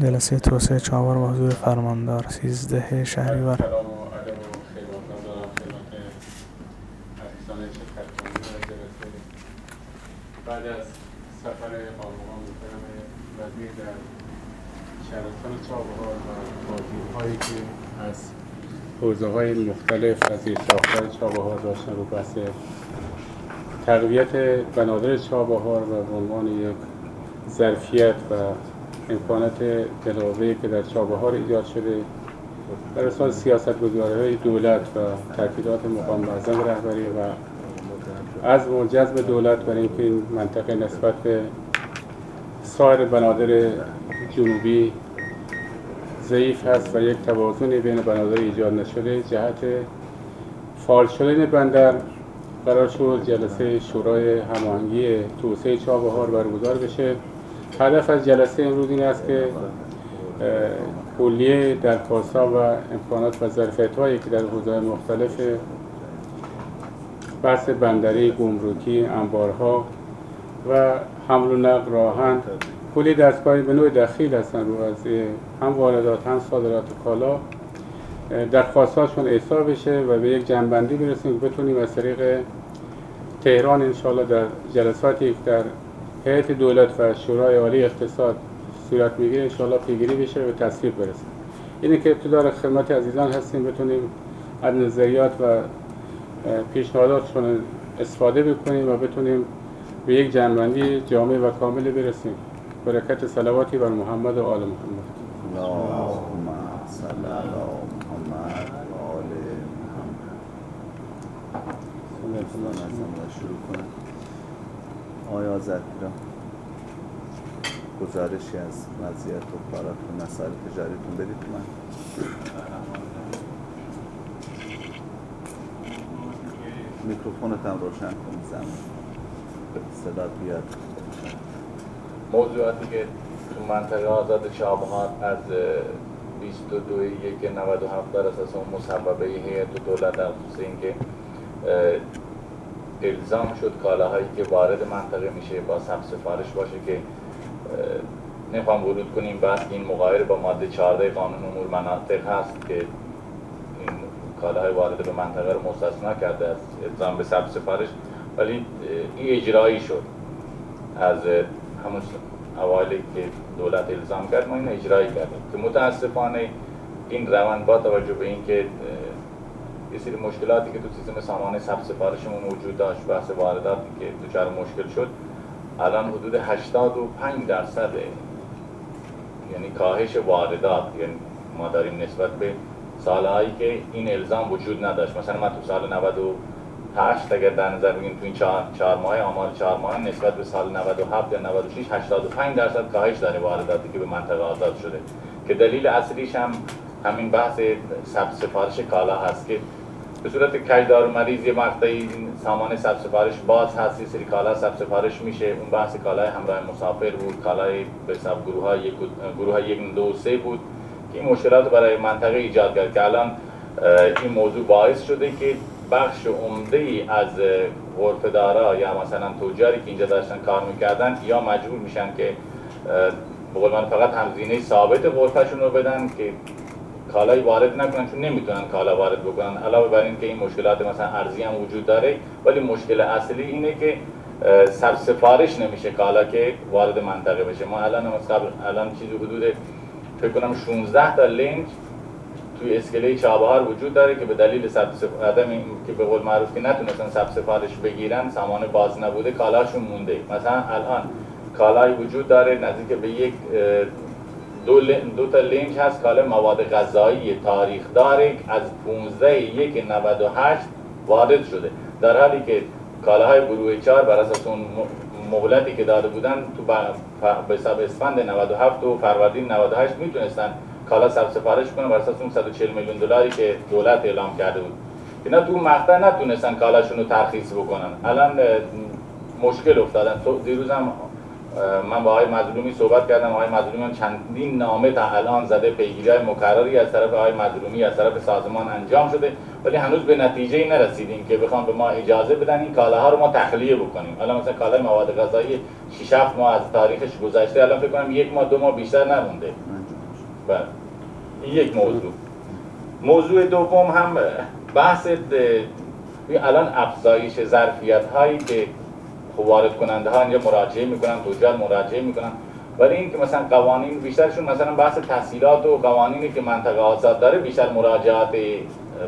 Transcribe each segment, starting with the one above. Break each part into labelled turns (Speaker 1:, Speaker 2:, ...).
Speaker 1: جلسه توسعه چهاربار با حضور فرماندار سیزده شهریور.
Speaker 2: بعد از سفر آقایان محترم وزیر در شهرستان چابهار و که از حوزه های مختلف از ساختار چابهار داشتن رو بحث تقویت بنادر چابهار و عنوان یک ظرفیت و امکانات دلاوری که در چابهار ایجاد شده در اساس سیاست های دولت و تاکیدات مقام معظم رهبری و از جذب دولت برای اینکه این منطقه نسبت به سایر بنادر جنوبی ضعیف هست و یک توازنی بین بنادر ایجاد نشده جهت فعال شدن بندر قرار شد جلسه شورای هماهنگی توسعه چابهار برگزار بشه. هدف از جلسه امروز این است که کلیه درخواست و امکانات و ظرفیت هایی که در حوزه مختلف بحث بندری گمرکی انبارها و حمل و نقل راهن. کلی دستگاهی به نوع دخیل هستن رو از هم واردات هم صادرات کالا. درخواستاشون احسا بشه و به یک جنبندی برسیم که بتونیم از طریق تهران انشاءالله در جلساتی در هیئت دولت و شورای عالی اقتصاد صورت می‌گیره انشاءالله پیگیری بشه و تصویب برسه. اینه که ابتدا خدمت عزیزان هستیم بتونیم از نظریات و پیشنهاداتشون استفاده بکنیم و بتونیم به یک جنبندی جامع و کامل برسیم. برکت صلواتی بر محمد و آل محمد.
Speaker 3: اللهم صل علی محمد و آل محمد. شروع کنیم آیا زدگیرم گزارشی از وضعیت و کارات و مسائل تجاریتون بدید؟ من. میکروفونت هم روشن کن زمین. صدا بیاد.
Speaker 4: موضوعاتی که تو منطقه آزاد شابهار از 22 یک 97 بر اساس اون مصوبه هیئت دولت در خصوص اینکه الزام شد کالاهایی که وارد منطقه میشه با سب سفارش باشه که نمی‌خوام ورود کنیم بحث این مقایر با ماده 14 قانون امور مناطق هست که این کالاهای وارد به منطقه رو مستثنا کرده از الزام به سب سفارش ولی این اجرایی شد از همون اوایلی که دولت الزام کرد ما این اجرایی کردیم. که متاسفانه این روند با توجه به اینکه یه سری مشکلاتی که تو سیستم سامان سب سفارشمون وجود داشت بحث وارداتی که دچار مشکل شد الان حدود 85 درصد یعنی کاهش واردات یعنی ما داریم نسبت به سالهایی که این الزام وجود نداشت. مثلا من تو سال 98 اگر در نظر بگیریم تو این چهار, چهار ماه آمار چهار ماه نسبت به سال 97 یا 96 85 درصد کاهش داره وارداتی که به منطقه آزاد شده. که دلیل اصلیش هم همین بحث سب سفارش کالا هست که به صورت کجدار و مریض یه مقطعی سامان سب سفارش باز هست یه سری کالا سب سفارش میشه. اون بحث کالای همراه مسافر بود کالای به حساب گروه های گروه های یک دو سه بود که این مشکلات برای منطقه ایجاد کرد که الان این موضوع باعث شده که بخش عمده ای از غرفدارا یا مثلا تجاری که اینجا داشتن کار می‌کردن یا مجبور میشن که بقول من فقط همزینه ثابت غرفشون رو بدن که کالای وارد نکنن چون نمی‌تونن کالا وارد بکنن. علاوه بر اینکه این مشکلات مثلا ارزی هم وجود داره ولی مشکل اصلی اینه که سر سفارش نمیشه کالا که وارد منطقه بشه. ما الان قبل الان چیزی حدود فکر کنم 16 تا لنج توی اسکله چابهار وجود داره که به دلیل سب عدم که به قول معروف که نتونستن سب سفارش بگیرن سامان باز نبوده کالاشون مونده. مثلا الان کالای وجود داره نزدیک به یک دو, دو تا لینک هست کالا مواد غذایی تاریخ داره. از 15 یک 98 وارد شده. در حالی که کالاهای گروه 4 بر اساس اون مهلتی که داده بودن تو به حساب اسفند 97 و فروردین 98 می‌تونستن کالا سب سفارش کنن بر اساس اون 140 میلیون دلاری که دولت اعلام کرده بود. اینا تو مقطع نتونستن کالاشون رو ترخیص بکنن. الان مشکل افتادن. دیروز هم من با آقای مظلومی صحبت کردم. آقای مظلومی چندین نامه تا الان زده. پیگیری مکرری از طرف آقای مظلومی از طرف سازمان انجام شده. ولی هنوز به نتیجه نرسیدیم که بخوام به ما اجازه بدن این کالاها رو ما تخلیه بکنیم. الان مثلا کالای مواد غذایی 6 7 ماه از تاریخش گذشته. الان فکر کنم یک ماه دو ماه بیشتر نمونده. بله. این یک موضوع. موضوع دوم هم بحث الان افزایش ظرفیت هایی که وارد کننده ها اینجا مراجعه می‌کنن تجار مراجعه می‌کنن. ولی این که مثلا قوانین بیشترشون مثلا بحث تحصیلات و قوانینی که منطقه آزاد داره بیشتر مراجعات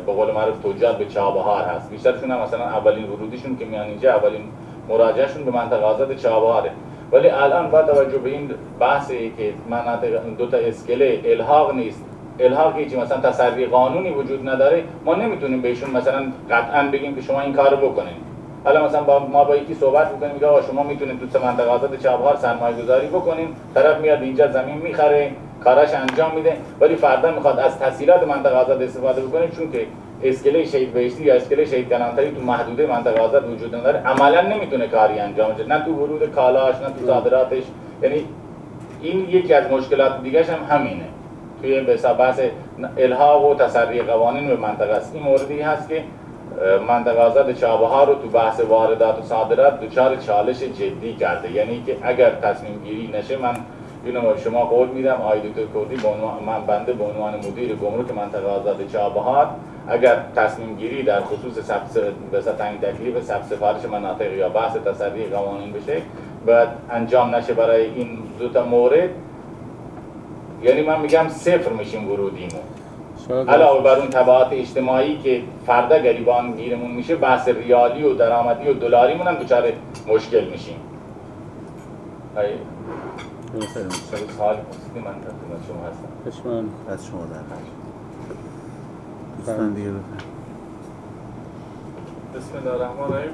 Speaker 4: به قول معروف تجار به چابهار هست. بیشترشون هم مثلا اولین ورودیشون که میان اینجا اولین مراجعهشون به منطقه آزاد چابهاره. ولی الان با توجه به این بحثی که مناطق دو تا اسکله الحاق نیست. الحاقی که مثلا تسری قانونی وجود نداره. ما نمی‌تونیم بهشون مثلا قطعا بگیم که شما این کارو بکنین. حالا مثلا با ما با یکی صحبت می‌کنیم میگه آقا شما می‌تونید تو منطقه آزاد چابهار سرمایه گذاری بکنین. طرف میاد اینجا زمین می‌خره کاراش انجام میده. ولی فردا می‌خواد از تسهیلات منطقه آزاد استفاده بکنه چون که اسکله شهید بهشتی یا اسکله شهید کلانتری تو محدوده منطقه آزاد وجود نداره. عملا نمی‌تونه کاری انجام بده نه تو ورود کالاش نه تو صادراتش. یعنی این یکی از مشکلات دیگه هم همینه. توی به بحث الحاق و تسری قوانین به منطقه است. این موردی هست که منطقه آزاد چابهار رو تو بحث واردات و صادرات دچار چالش جدی کرده. یعنی که اگر تصمیم گیری نشه من اینو شما قول میدم. آقای دکتر کردی من بنده به عنوان مدیر گمرک منطقه آزاد چابهار اگر تصمیم گیری در خصوص به تنگ تکلیف سبز سفارش مناطق یا بحث تسری قوانین بشه و انجام نشه برای این دو تا مورد یعنی من میگم صفر میشیم ورودیمون. علاوه بر اون تبعات اجتماعی که فردا گریبان گیرمون میشه بحث ریالی و درآمدی و دلاریمون هم دچار مشکل میشیم. سوال پرسیدی من در خدمت شما هستم.
Speaker 3: از شما در. دوستان دیگه.
Speaker 5: بسم الله الرحمن الرحیم.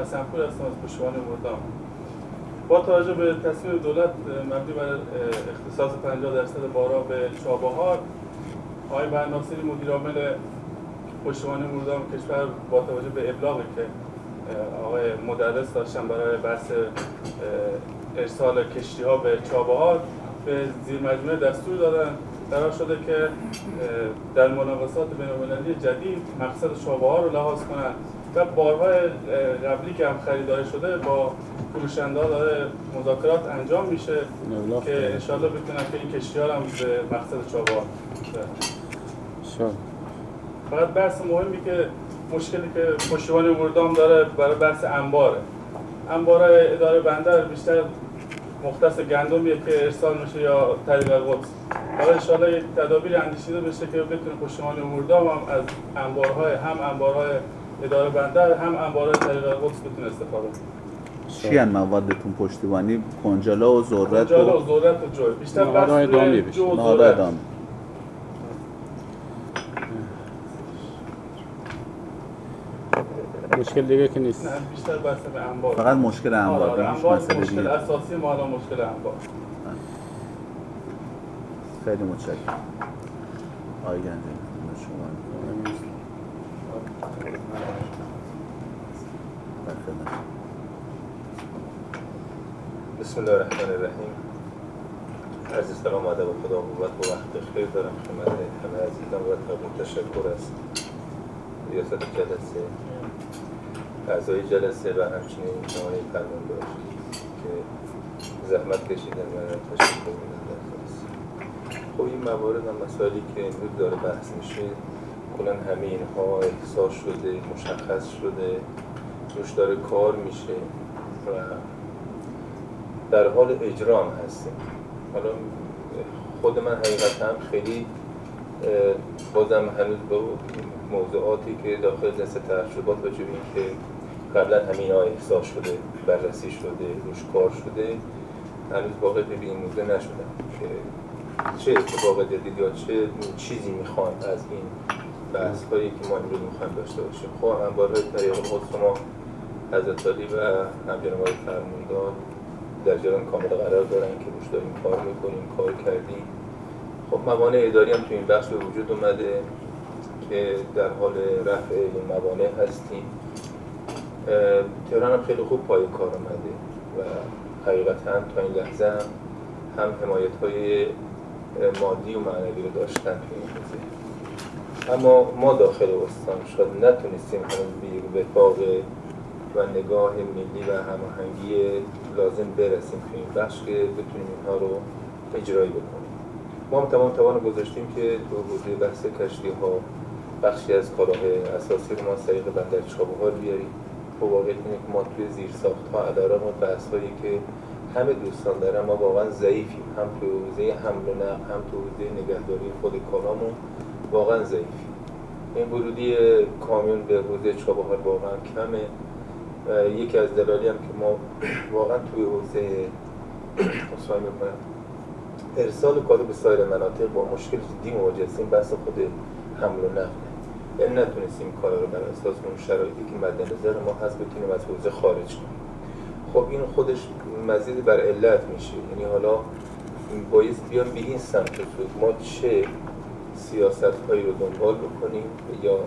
Speaker 5: حسنپور هستم از پشتوان مردام با توجه به تصمیم دولت مبنی بر اختصاص 50 درصد بارا به چابهار آقای برناصری مدیر عامل پشتوان مردام کشور با توجه به ابلاغی که آقای مدرس داشتن برای بحث ارسال کشتی ها به چابهار به زیر مجموعه دستور دادن. قرار شده که در مناقصات بین‌المللی جدید مقصد چابهار رو لحاظ کنند و بارهای قبلی که هم خریداری شده با فروشنده داره مذاکرات انجام میشه که انشالله بتونن که این کشتی ها هم به مقصد چابهار فقط بحث مهمی که مشکلی که پشتیبان مردام داره برای بحث انباره. انبارهای اداره بندر بیشتر مختص گندمیه که ارسال میشه یا طریق قدس. حالا انشالله یک تدابیر اندیشیده بشه که بتونه پشتیبان مردام هم از انبارهای هم انبارهای اداره بندر هم انبارهای طریق قدس بتونه استفاده کنه.
Speaker 3: چی هن موادتون پشتیبانی؟ کنجالا و ذرت و
Speaker 5: و ذرت و جوی بیشتر بحث. جو و ذرت.
Speaker 6: مشکل دیگه که نیست.
Speaker 5: نه بیشتر بحث به انبار.
Speaker 3: فقط مشکل انبار
Speaker 5: آره، انبار
Speaker 3: مسئله
Speaker 5: مشکل
Speaker 3: دیگه.
Speaker 5: اساسی ما الان مشکل انبار.
Speaker 3: خیلی متشکرم. آقای گنجی شما.
Speaker 7: بسم الله الرحمن الرحیم. عرض سلام و ادب و خدا قوت و وقت خیر دارم. خدمت همه عزیزان و تقدیم تشکر از ریاست جلسه. اعضای جلسه و همچنین جامعه فرماندار که زحمت کشیدن و تشکر میدن در خلاص خب این موارد و مسائلی که امروز داره بحث میشه. کلا همه اینها احساس شده مشخص شده روش داره کار میشه و در حال اجرا هم هستیم. حالا خود من حقیقتا خیلی بازم هنوز به موضوعاتی که داخل دست تجربات و جوری که قبلا همین ها احساس شده بررسی شده روش کار شده هنوز واقع به این موضوع نشدم که چه اتفاق جدید یا چه چیزی می‌خوایم از این بحث هایی که ما امروز می‌خوایم داشته باشیم. خب انبارهای طریق خود شما حضرت علی و همجناب آقای فرماندار در جریان کامل قرار دارن که روش داریم کار می‌کنیم کار کردیم. خب موانع اداری هم تو این بحث به وجود اومده. که در حال رفع این موانع هستیم. تهران هم خیلی خوب پای کار آمده و حقیقتا تا این لحظه هم هم حمایت های مادی و معنوی رو داشتن تو این حوزه. اما ما داخل استان شاید نتونستیم هنوز به وفاق و نگاه ملی و هماهنگی لازم برسیم تو این بخش که بتونیم اینها رو اجرایی بکنیم. ما هم تمام توان گذاشتیم که تو حوزه بحث کشتی ها بخشی از کالاهای اساسی رو ما از طریق بندر چابهار بیاریم. خب واقعیت اینه که ما توی زیر ساخت ها علیرغم بحث هایی که همه دوستان دارن ما واقعا ضعیفیم. هم تو حوزه حمل و نقل هم تو حوزه نگهداری خود کالامون واقعا ضعیفیم. این ورودی کامیون به حوزه چابهار واقعا کمه. و یکی از دلالی هم که ما واقعا توی حوزه اصلاحی می‌کنم ارسال کالو به سایر مناطق با مشکل جدی مواجه هستیم بحث خود حمل و نقل. یعنی نتونستیم کالا رو بر اساس اون شرایطی که مد نظر ما هست بتونیم از حوزه خارج کنیم خب این خودش مزید بر علت میشه. یعنی حالا باید بیان به این سمت ما چه سیاست هایی رو دنبال بکنیم یا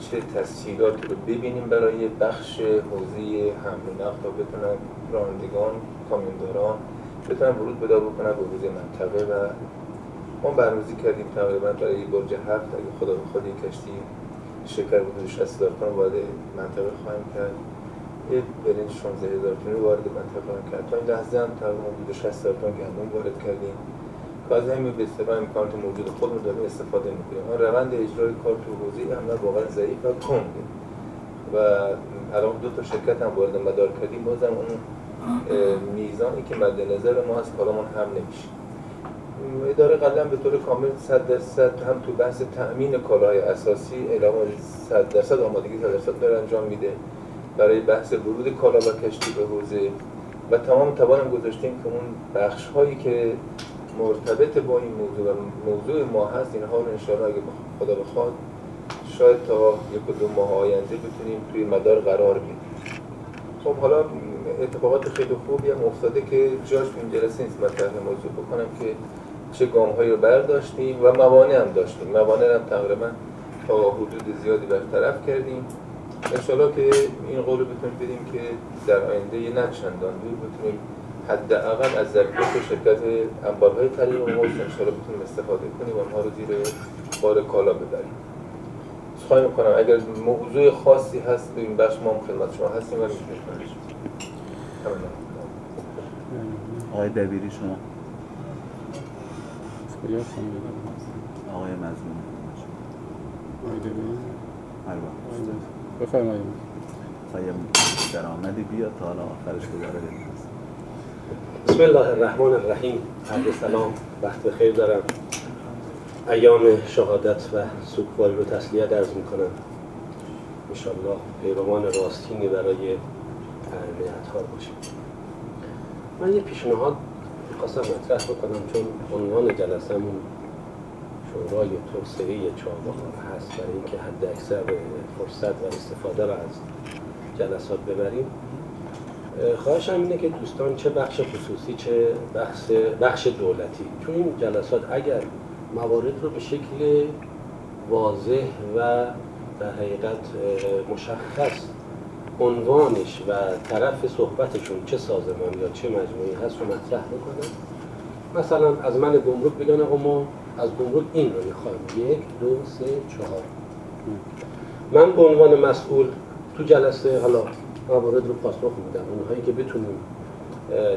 Speaker 7: چه تسهیلاتی رو ببینیم برای بخش حوزه حمل و نقل. تا بتونن رانندگان کامیونداران بتونن ورود پیدا بکنن به حوزه منطقه و ما برنامه‌ریزی کردیم تقریبا برای برج هفت. اگه خدا بخواد یک کشتی شکر حدود 60 هزار تن وارد منطقه خواهیم کرد. یه برنج 16 هزار تن وارد منطقه خواهیم کرد. تا این لحظه هم تقریبا حدود 60 هزار تن گندم وارد کردیم. که از همین به اصطلاح امکانات موجود خودمون داریم استفاده می‌کنیم. اما روند اجرای کار تو حوزه عمل واقعا ضعیف و کنده و الان دو تا شرکت هم وارد مدار کردیم. بازم اون میزانی که مد نظر ما از کارمون هم نمیشه اداره قبلا به طور کامل 100 درصد هم تو بحث تأمین کالاهای اساسی اعلام 100 درصد آمادگی 100 درصد داره انجام میده برای بحث ورود کالا و کشتی به حوزه. و تمام توانم گذاشتیم که اون بخش هایی که مرتبط با این موضوع و موضوع ما هست اینها رو انشاءالله اگه خدا بخواد شاید تا یک و دو ماه آینده بتونیم توی مدار قرار بدیم. خب حالا اتفاقات خیلی خوبی هم افتاده که جاش این جلسه نیست. مطرح موضوع بکنم که چه گام هایی رو برداشتیم و موانع هم داشتیم. موانع هم تقریبا تا حدود زیادی برطرف کردیم. انشالله که این قول رو بتونیم بدیم که در آینده یه نه چندان دور بتونیم حداقل از ظرفیت شرکت انبارهای طریق موز انشالله بتونیم استفاده کنیم و اونها رو زیر بار کالا ببریم. خواهی می‌کنم اگر موضوع خاصی هست به این بخش ما هم خدمت شما هستیم و می‌تونیم
Speaker 3: آقای دبیری شما.
Speaker 6: کجا هستم بیدم
Speaker 3: آقای مزمون البته
Speaker 6: بفرمایید.
Speaker 3: خواهیم درآمدی بیاد تا حالا آخرش بریم.
Speaker 8: بسم الله الرحمن الرحیم. عرض سلام. وقت بخیر دارم. ایام شهادت و سوگواری رو تسلیت عرض می‌کنم. انشالله پیروان راستینی برای نعت ها باشیم من یه پیشنهاد می‌خواستم مطرح بکنم چون عنوان جلسمون شورای توسعه چابهار هست برای اینکه حد اکثر فرصت و استفاده رو از جلسات ببریم. خواهشم اینه که دوستان چه بخش خصوصی چه بخش, بخش دولتی. تو این جلسات اگر موارد رو به شکل واضح و در حقیقت مشخص عنوانش و طرف صحبتشون چه سازمان یا چه مجموعی هست رو مطرح بکنن مثلا از من گمرک بگن آقا ما از گمرک این رو می‌خوایم. یک دو سه چهار. من به عنوان مسئول تو جلسه حالا موارد رو پاسخ میدم. اونهایی که بتونیم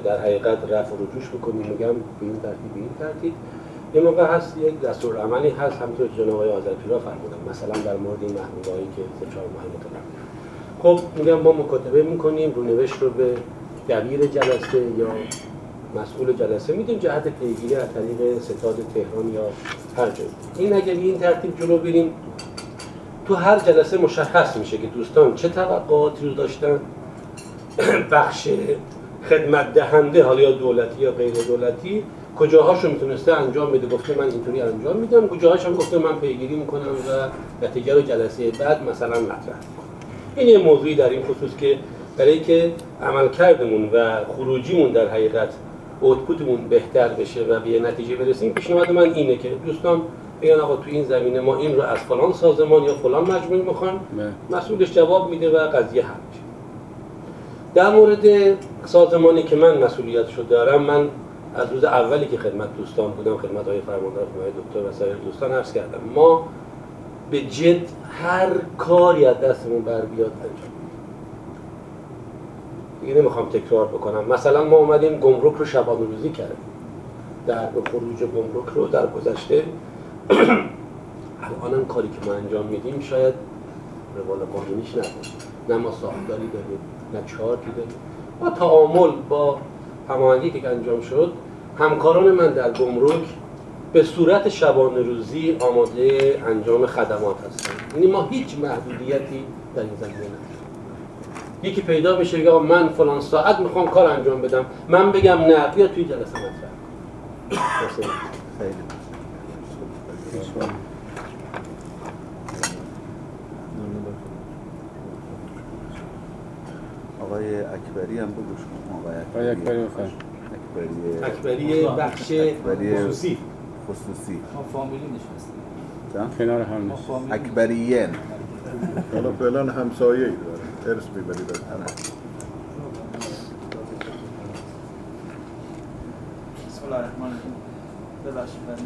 Speaker 8: در حقیقت رفع و رجوش بکنیم میگم به این ترتیب به این ترتیب. یه موقع هست یک دستور عملی هست همونطور که جناب آقای آذرپیرا فرمودن. مثلا در مورد این محمولهایی که سه چهار ماه خب میگم ما مکاتبه می‌کنیم رونوشت رو به دبیر جلسه یا مسئول جلسه میدیم جهت پیگیری از طریق ستاد تهران یا هر جایی. این اگه این ترتیب جلو بریم تو هر جلسه مشخص میشه که دوستان چه توقعاتی رو داشتن بخش خدمت دهنده حالا یا دولتی یا غیر دولتی کجاهاشو می‌تونسته انجام بده. گفته من اینطوری انجام میدم کجاهاش هم گفته من پیگیری می‌کنم و نتیجه رو جلسه بعد مثلا مطرح این یه موضوعی در این خصوص که برای که عمل کردمون و خروجیمون در حقیقت اوتپوتمون بهتر بشه و به نتیجه برسیم پیشنهاد من اینه که دوستان بگن آقا تو این زمینه ما این رو از فلان سازمان یا فلان مجموعه می‌خوایم مسئولش جواب میده و قضیه حل میشه. در مورد سازمانی که من مسئولیتشو دارم من از روز اولی که خدمت دوستان بودم خدمت های فرماندار خدمت دکتر و سایر دوستان عرض کردم. ما به جد هر کاری از دستمون بر بیاد انجام دیگه نمی‌خوام تکرار بکنم. مثلا ما اومدیم گمرک رو شبانه روزی کردیم. در خروج گمرک رو در گذشته. الان کاری که ما انجام میدیم شاید روال قانونیش نبود. نه ما ساختاری داریم نه چارتی داریم. با تعامل با هماهنگی که انجام شد همکاران من در گمرک به صورت شبانه روزی آماده انجام خدمات هستن یعنی ما هیچ محدودیتی در این زمینه نداریم. یکی پیدا بشه بگه آقا من فلان ساعت می‌خوام کار انجام بدم. من بگم نه بیا توی جلسه مطرح.
Speaker 3: آقای اکبری هم بگوش آقای
Speaker 6: اکبری.
Speaker 3: اکبری
Speaker 8: اکبری. بخش خصوصی.
Speaker 3: خصوصی.
Speaker 9: ما فامیلی نشستیم؟
Speaker 6: کنار هم
Speaker 3: اکبریین
Speaker 10: حالا فعلا همسایه ای داره ارث می‌برید از.
Speaker 9: بسم الله الرحمن الرحیم. ببخشید بنده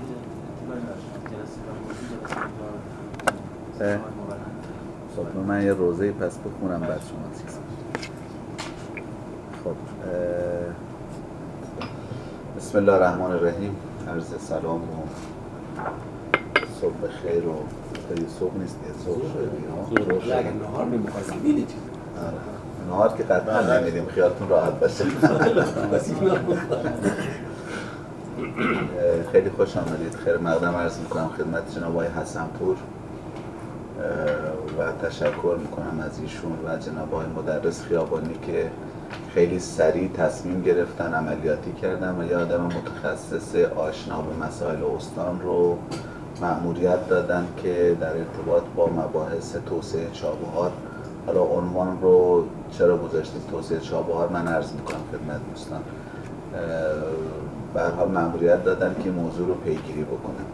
Speaker 9: جلسه مبارک.
Speaker 3: خب من یه روزه پس بخونم بعد شما چیز خب بسم الله الرحمن الرحیم. عرض سلام و صبح خیر و خیلی صبح نیست که صبح ها.
Speaker 8: اگر نهار نمی‌خواد می‌دید
Speaker 3: آره. نهار که قطعا نمیدیم خیالتون راحت باشه. خیلی خوش آمدید. خیر مقدم عرض می‌کنم خدمت جناب آقای حسن پور. و تشکر می‌کنم از ایشون و جناب آقای مدرس خیابانی که خیلی سریع تصمیم گرفتن عملیاتی کردن و یه آدم متخصص آشنا به مسائل استان رو مأموریت دادن که در ارتباط با مباحث توسعه چابهار. حالا عنوان رو چرا گذاشتیم توسعه چابهار من عرض می‌کنم خدمت دوستان. حال مأموریت دادن که موضوع رو پیگیری بکنن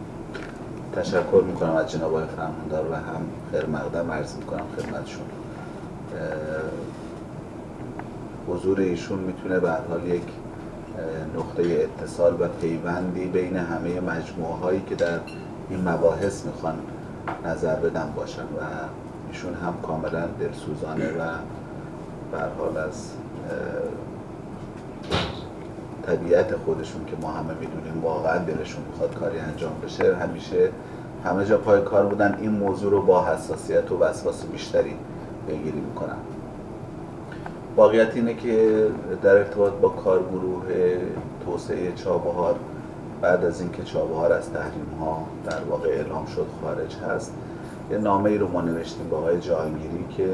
Speaker 3: تشکر می‌کنم از جناب فرماندار و هم خیر مقدم عرض می‌کنم خدمتشون. حضور ایشون می‌تونه به حال یک نقطه اتصال و پیوندی بین همه مجموعه هایی که در این مباحث می‌خوان نظر بدن باشن و ایشون هم کاملا دلسوزانه و حال از طبیعت خودشون که ما همه می‌دونیم واقعا دلشون می‌خواد کاری انجام بشه همیشه همه جا پای کار بودن این موضوع رو با حساسیت و وسواس بیشتری پیگیری می‌کنن. واقعیت اینه که در ارتباط با کارگروه توسعه چابهار بعد از اینکه چابهار از تحریم ها در واقع اعلام شد خارج هست. یه نامه ای رو ما نوشتیم با آقای جهانگیری که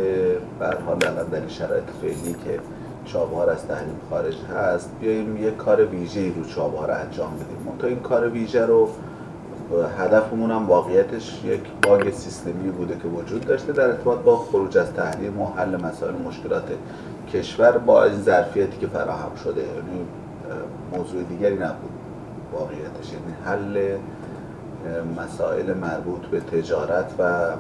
Speaker 3: به الان در این شرایط فعلی که چابهار از تحریم خارج هست بیاییم یه کار ویژه رو چابهار انجام بدیم. منتها این کار ویژه رو هدفمون هم واقعیتش یک باگ سیستمی بوده که وجود داشته در ارتباط با خروج از تحریم و حل مسائل مشکلات کشور با این ظرفیتی که فراهم شده یعنی موضوع دیگری نبود واقعیتش. یعنی حل مسائل مربوط به تجارت و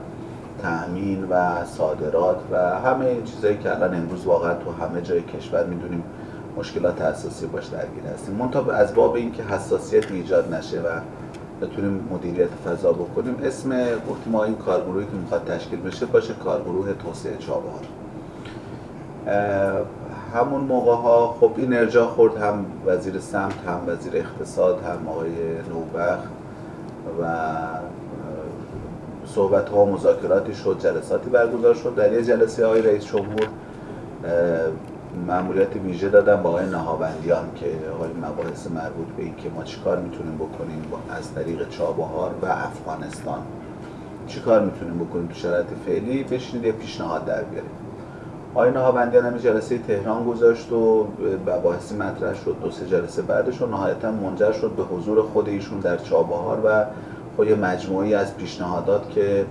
Speaker 3: تأمین و صادرات و همه این چیزایی که الان امروز واقعا تو همه جای کشور می‌دونیم مشکلات اساسی باش درگیر هستیم. منتها از باب اینکه حساسیت ایجاد نشه و بتونیم مدیریت فضا بکنیم اسم گفتیم ما این کارگروهی که می‌خواد تشکیل بشه باشه کارگروه توسعه چابهار. همون موقع ها خب این ارجاع خورد هم وزیر سمت هم وزیر اقتصاد هم آقای نوبخت و صحبت ها و مذاکراتی شد جلساتی برگزار شد. در یه جلسه آقای رئیس جمهور اه، مأموریت ویژه دادن با آقای نهاوندیان که آقای مباحث مربوط به این که ما چیکار می‌تونیم بکنیم با- از طریق چابهار و افغانستان. چیکار می‌تونیم بکنیم تو شرایط فعلی؟ بشینید یه پیشنهاد در بیاریم آقای نهاوندیان هم جلسه تهران گذاشت و مباحثی مطرح شد. دو سه جلسه بعدش و نهایتا منجر شد به حضور خود ایشون در چابهار و خود مجموعی از پیشنهادات که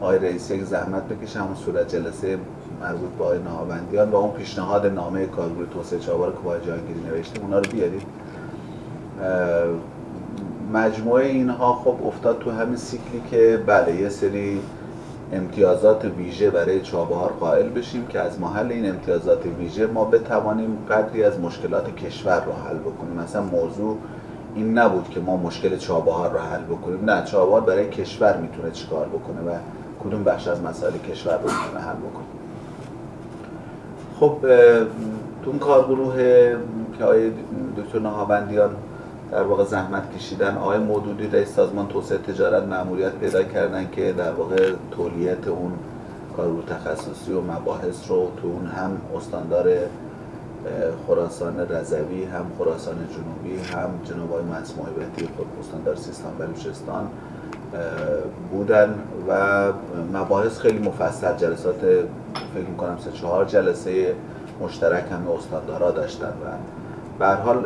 Speaker 3: آقای رئیس یک زحمت بکشه همون صورت جلسه مربوط به آقای نهاوندیان و اون پیشنهاد نامه کارگروه توسعه چابهار که با آقای جهانگیری نوشتیم اونا رو بیارید. مجموعه اینها خب افتاد تو همین سیکلی که بله یه سری امتیازات ویژه برای چابهار قائل بشیم که از محل این امتیازات ویژه ما بتوانیم قدری از مشکلات کشور رو حل بکنیم. مثلا موضوع این نبود که ما مشکل چابهار رو حل بکنیم. نه چابهار برای کشور می‌تونه چیکار بکنه و کدوم بخش از مسائل کشور رو می‌تونه حل بکنه. خب تو اون کارگروه که آقای دکتر نهاوندیان در واقع زحمت کشیدن آقای مودودی رئیس سازمان توسعه تجارت مأموریت پیدا کردن که در واقع تولیت اون کارگروه تخصصی و مباحث رو تو اون هم استاندار خراسان رضوی هم خراسان جنوبی هم جناب آقای مسموعی بهتی استاندار سیستان بلوچستان بودن و مباحث خیلی مفصل جلسات فکر می‌کنم سه چهار جلسه مشترک همه استاندارا داشتن و به حال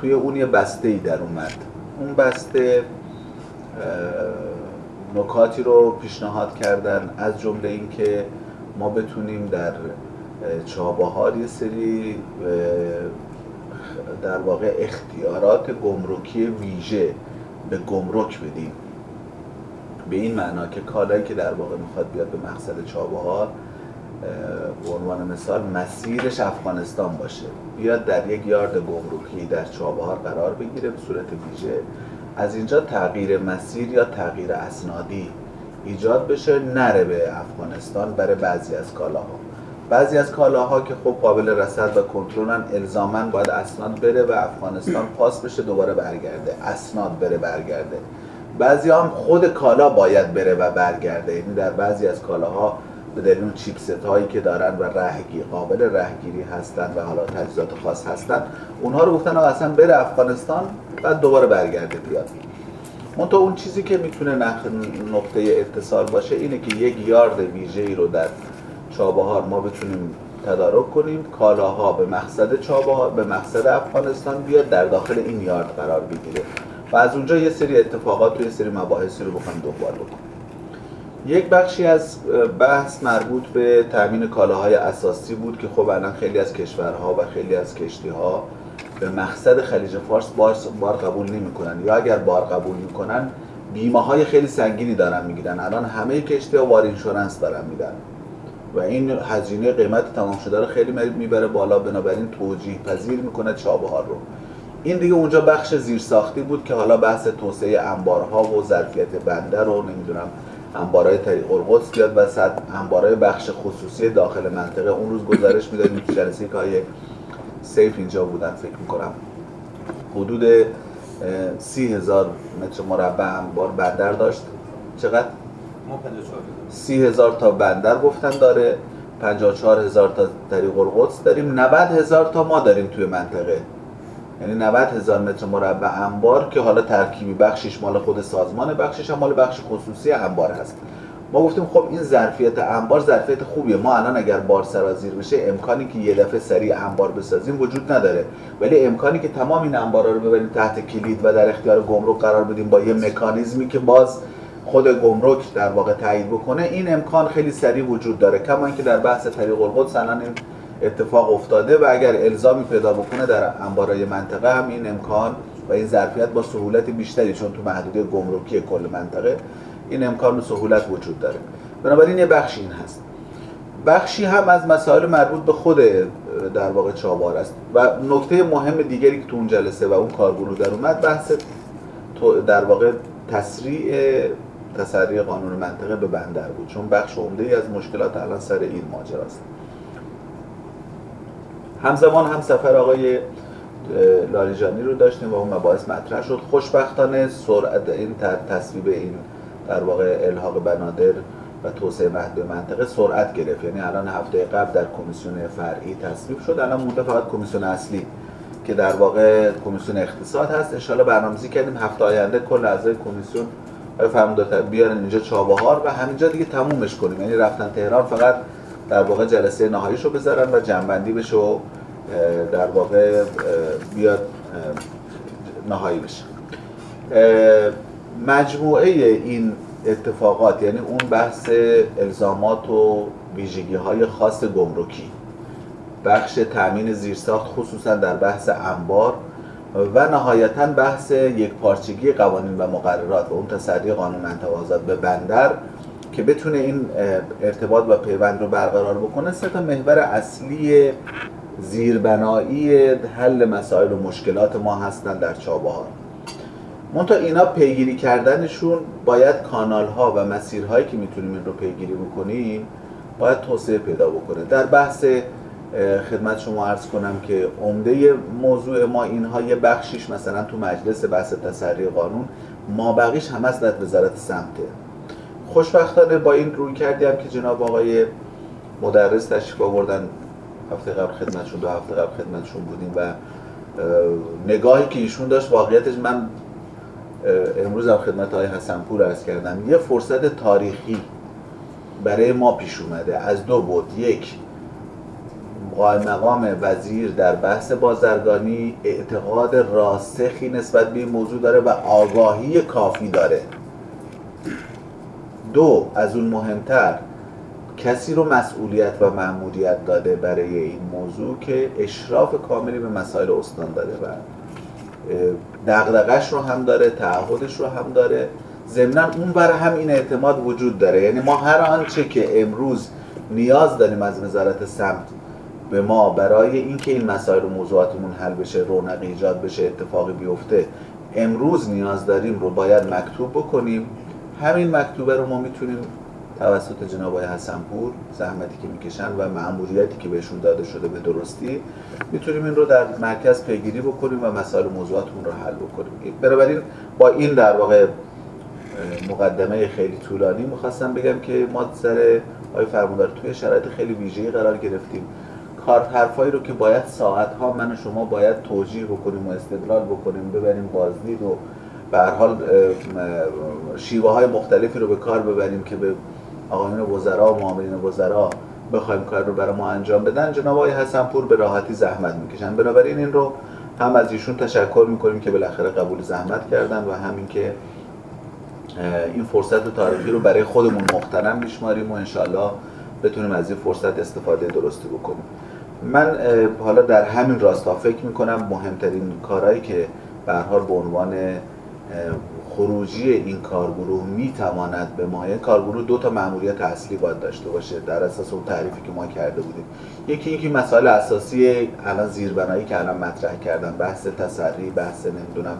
Speaker 3: توی اون یه بسته ای در اومد. اون بسته نکاتی رو پیشنهاد کردن از جمله اینکه ما بتونیم در چابهار یه سری در واقع اختیارات گمرکی ویژه به گمرک بدیم. به این معنا که کالایی که در واقع می‌خواد بیاد به مقصد چابهار به عنوان مثال مسیرش افغانستان باشه. بیاد در یک یارد گمرکی در چابهار قرار بگیره به صورت ویژه. از اینجا تغییر مسیر یا تغییر اسنادی ایجاد بشه نره به افغانستان برای بعضی از کالاها. بعضی از کالاها که خب قابل رصد و کنترلن الزاما باید اسناد بره و افغانستان پاس بشه دوباره برگرده. اسناد بره برگرده. بعضی هم خود کالا باید بره و برگرده. یعنی در بعضی از کالاها به دلیل چیپست هایی که دارن و رهگیر قابل رهگیری هستن و حالا تجهیزات خاص هستن. اونها رو گفتن اصلا بره افغانستان بعد دوباره برگرده بیاد. منتها اون چیزی که می‌تونه نخ- نقطه اتصال باشه اینه که یک یارد ویژه ای رو در چابهار ما بتونیم تدارک کنیم. کالاها به مقصد چابهار به مقصد افغانستان بیاد در داخل این یارد قرار بگیره. و از اونجا یه سری اتفاقات و یه سری مباحثی رو بخوایم دنبال بکنیم. یک بخشی از بحث مربوط به تامین کالاهای اساسی بود که خب الان خیلی از کشورها و خیلی از کشتیها به مقصد خلیج فارس بار, بار قبول نمی‌کنن. یا اگر بار قبول می‌کنن بیمه های خیلی سنگینی دارن می‌گیرن. الان همه کشتی وار اینشورنس دارن میدن. و این هزینه قیمت تمام شده رو خیلی می‌بره بالا. بنابراین توجیه پذیر می‌کنه چابهار رو. این دیگه اونجا بخش زیرساختی بود که حالا بحث توسعه انبارها و ظرفیت بنده رو نمی‌دونم انبارهای طریق القدس بیاد وسط انبارهای بخش خصوصی داخل منطقه. اون روز گزارش می‌دادیم تو جلسه که های سیف اینجا بودن فکر می‌کنم. حدود سی هزار متر مربع انبار بندر داشت. چقدر؟
Speaker 7: ما 54
Speaker 3: سی هزار تا بندر گفتن داره. 54 هزار تا طریق القدس داریم. 90 هزار تا ما داریم توی منطقه. یعنی 90 هزار متر مربع انبار که حالا ترکیبی بخشش مال خود سازمان بخشش هم مال بخش خصوصی انبار هست. ما گفتیم خب این ظرفیت انبار ظرفیت خوبیه. ما الان اگر بار سرازیر بشه امکانی که یه دفعه سریع انبار بسازیم وجود نداره. ولی امکانی که تمام این انبارا رو ببریم تحت کلید و در اختیار گمرک قرار بدیم با یه مکانیزمی که باز خود گمرک در واقع تایید بکنه این امکان خیلی سریع وجود داره. کما اینکه در بحث طریق القدس الان این اتفاق افتاده و اگر الزامی پیدا بکنه در انبارای منطقه هم این امکان و این ظرفیت با سهولت بیشتری چون تو محدوده گمرکی کل منطقه این امکان و سهولت وجود داره. بنابراین یه بخشی این هست. بخشی هم از مسائل مربوط به خود در واقع چابهار است. و نکته مهم دیگری که تو اون جلسه و اون کارگروه در اومد بحث در واقع تسریع تسریع قانون منطقه به بندر بود. چون بخش عمده ای از مشکلات الان سر این ماجراست. همزمان هم سفر آقای لاریجانی رو داشتیم و اون مباحث مطرح شد. خوشبختانه سرعت این تصویب این در واقع الحاق بنادر و توسعه محدود منطقه سرعت گرفت. یعنی الان هفته قبل در کمیسیون فرعی تصویب شد. الان مونده فقط کمیسیون اصلی که در واقع کمیسیون اقتصاد هست. ان برنامه‌ریزی کردیم. هفته آینده کل اعضای کمیسیون فرمودات بیارن اینجا چابهار و همینجا دیگه تمومش کنیم. یعنی رفتن تهران فقط در واقع جلسه نهاییشو بذارن و جنبندی بشه و در واقع بیاد نهایی بشه. مجموعه این اتفاقات یعنی اون بحث الزامات و ویژگی های خاص گمرکی بخش تامین زیرساخت خصوصا در بحث انبار و نهایتا بحث یک پارچگی قوانین و مقررات و اون تصدی قانون منطقه به بندر که بتونه این ارتباط و پیوند رو برقرار بکنه سه تا محور اصلی زیربنایی حل مسائل و مشکلات ما هستن در چابهار. منتها اینا پیگیری کردنشون باید کانال ها و مسیرهایی که می‌تونیم این رو پیگیری بکنیم باید توسعه پیدا بکنه. در بحث خدمت شما عرض کنم که عمده موضوع ما اینها یه بخشیش مثلا تو مجلس بحث تسری قانون ما بقیش هم از وزارت سمته. خوشبختانه با این روی کردیم که جناب آقای مدرس تشریف آوردن هفته قبل خدمتشون دو هفته قبل خدمتشون بودیم و اه، نگاهی که ایشون داشت واقعیتش من امروز هم خدمت های حسنپور ارز کردم یه فرصت تاریخی برای ما پیش اومده. از دو بود. یک قائم مقام وزیر در بحث بازرگانی اعتقاد راسخی نسبت به این موضوع داره و آگاهی کافی داره. دو از اون مهمتر کسی رو مسئولیت و مأموریت داده برای این موضوع که اشراف کاملی به مسائل استان داره و دغدغش رو هم داره تعهدش رو هم داره. ضمنا اون برای هم این اعتماد وجود داره. یعنی ما هر آنچه که امروز نیاز داریم از وزارت سمت به ما برای اینکه این مسائل و موضوعاتمون حل بشه رونق ایجاد بشه اتفاقی بیفته امروز نیاز داریم رو باید مکتوب بکنیم. همین مکتوبه رو ما می‌تونیم توسط جناب آقای حسنپور زحمتی که می‌کشن و مأموریتی که بهشون داده شده به درستی می‌تونیم این رو در مرکز پیگیری بکنیم و مسائل موضوعاتمون رو حل بکنیم. بنابراین با این در واقع مقدمه خیلی طولانی می‌خواستم بگم که ما سر آقای فرماندار توی شرایط خیلی ویژه‌ای قرار گرفتیم. کارت حرفایی رو که باید ساعتها من و شما باید توجیه بکنیم و استدلال بکنیم ببریم بازدید و به هر حال شیوه های مختلفی رو به کار ببریم که به آقایون وزرا و معاملین وزرا بخوایم کار رو برای ما انجام بدن. جناب آقای حسنپور به راحتی زحمت می‌کشن. بنابراین این رو هم از ایشون تشکر می‌کنیم که بالاخره قبول زحمت کردن و همین که این فرصت تاریخی رو برای خودمون مخترم میشماریم و انشالله بتونیم از این فرصت استفاده درستی بکنیم. من حالا در همین راستا فکر می‌کنم مهمترین کارهایی که به حال به عنوان خروجی این کارگروه می‌تواند به ما کارگروه دو تا مأموریت اصلی باید داشته باشه در اساس اون تعریفی که ما کرده بودیم. یکی اینکه مسائل اساسی الان زیربنایی که الان مطرح کردم بحث تسری بحث نمی‌دونم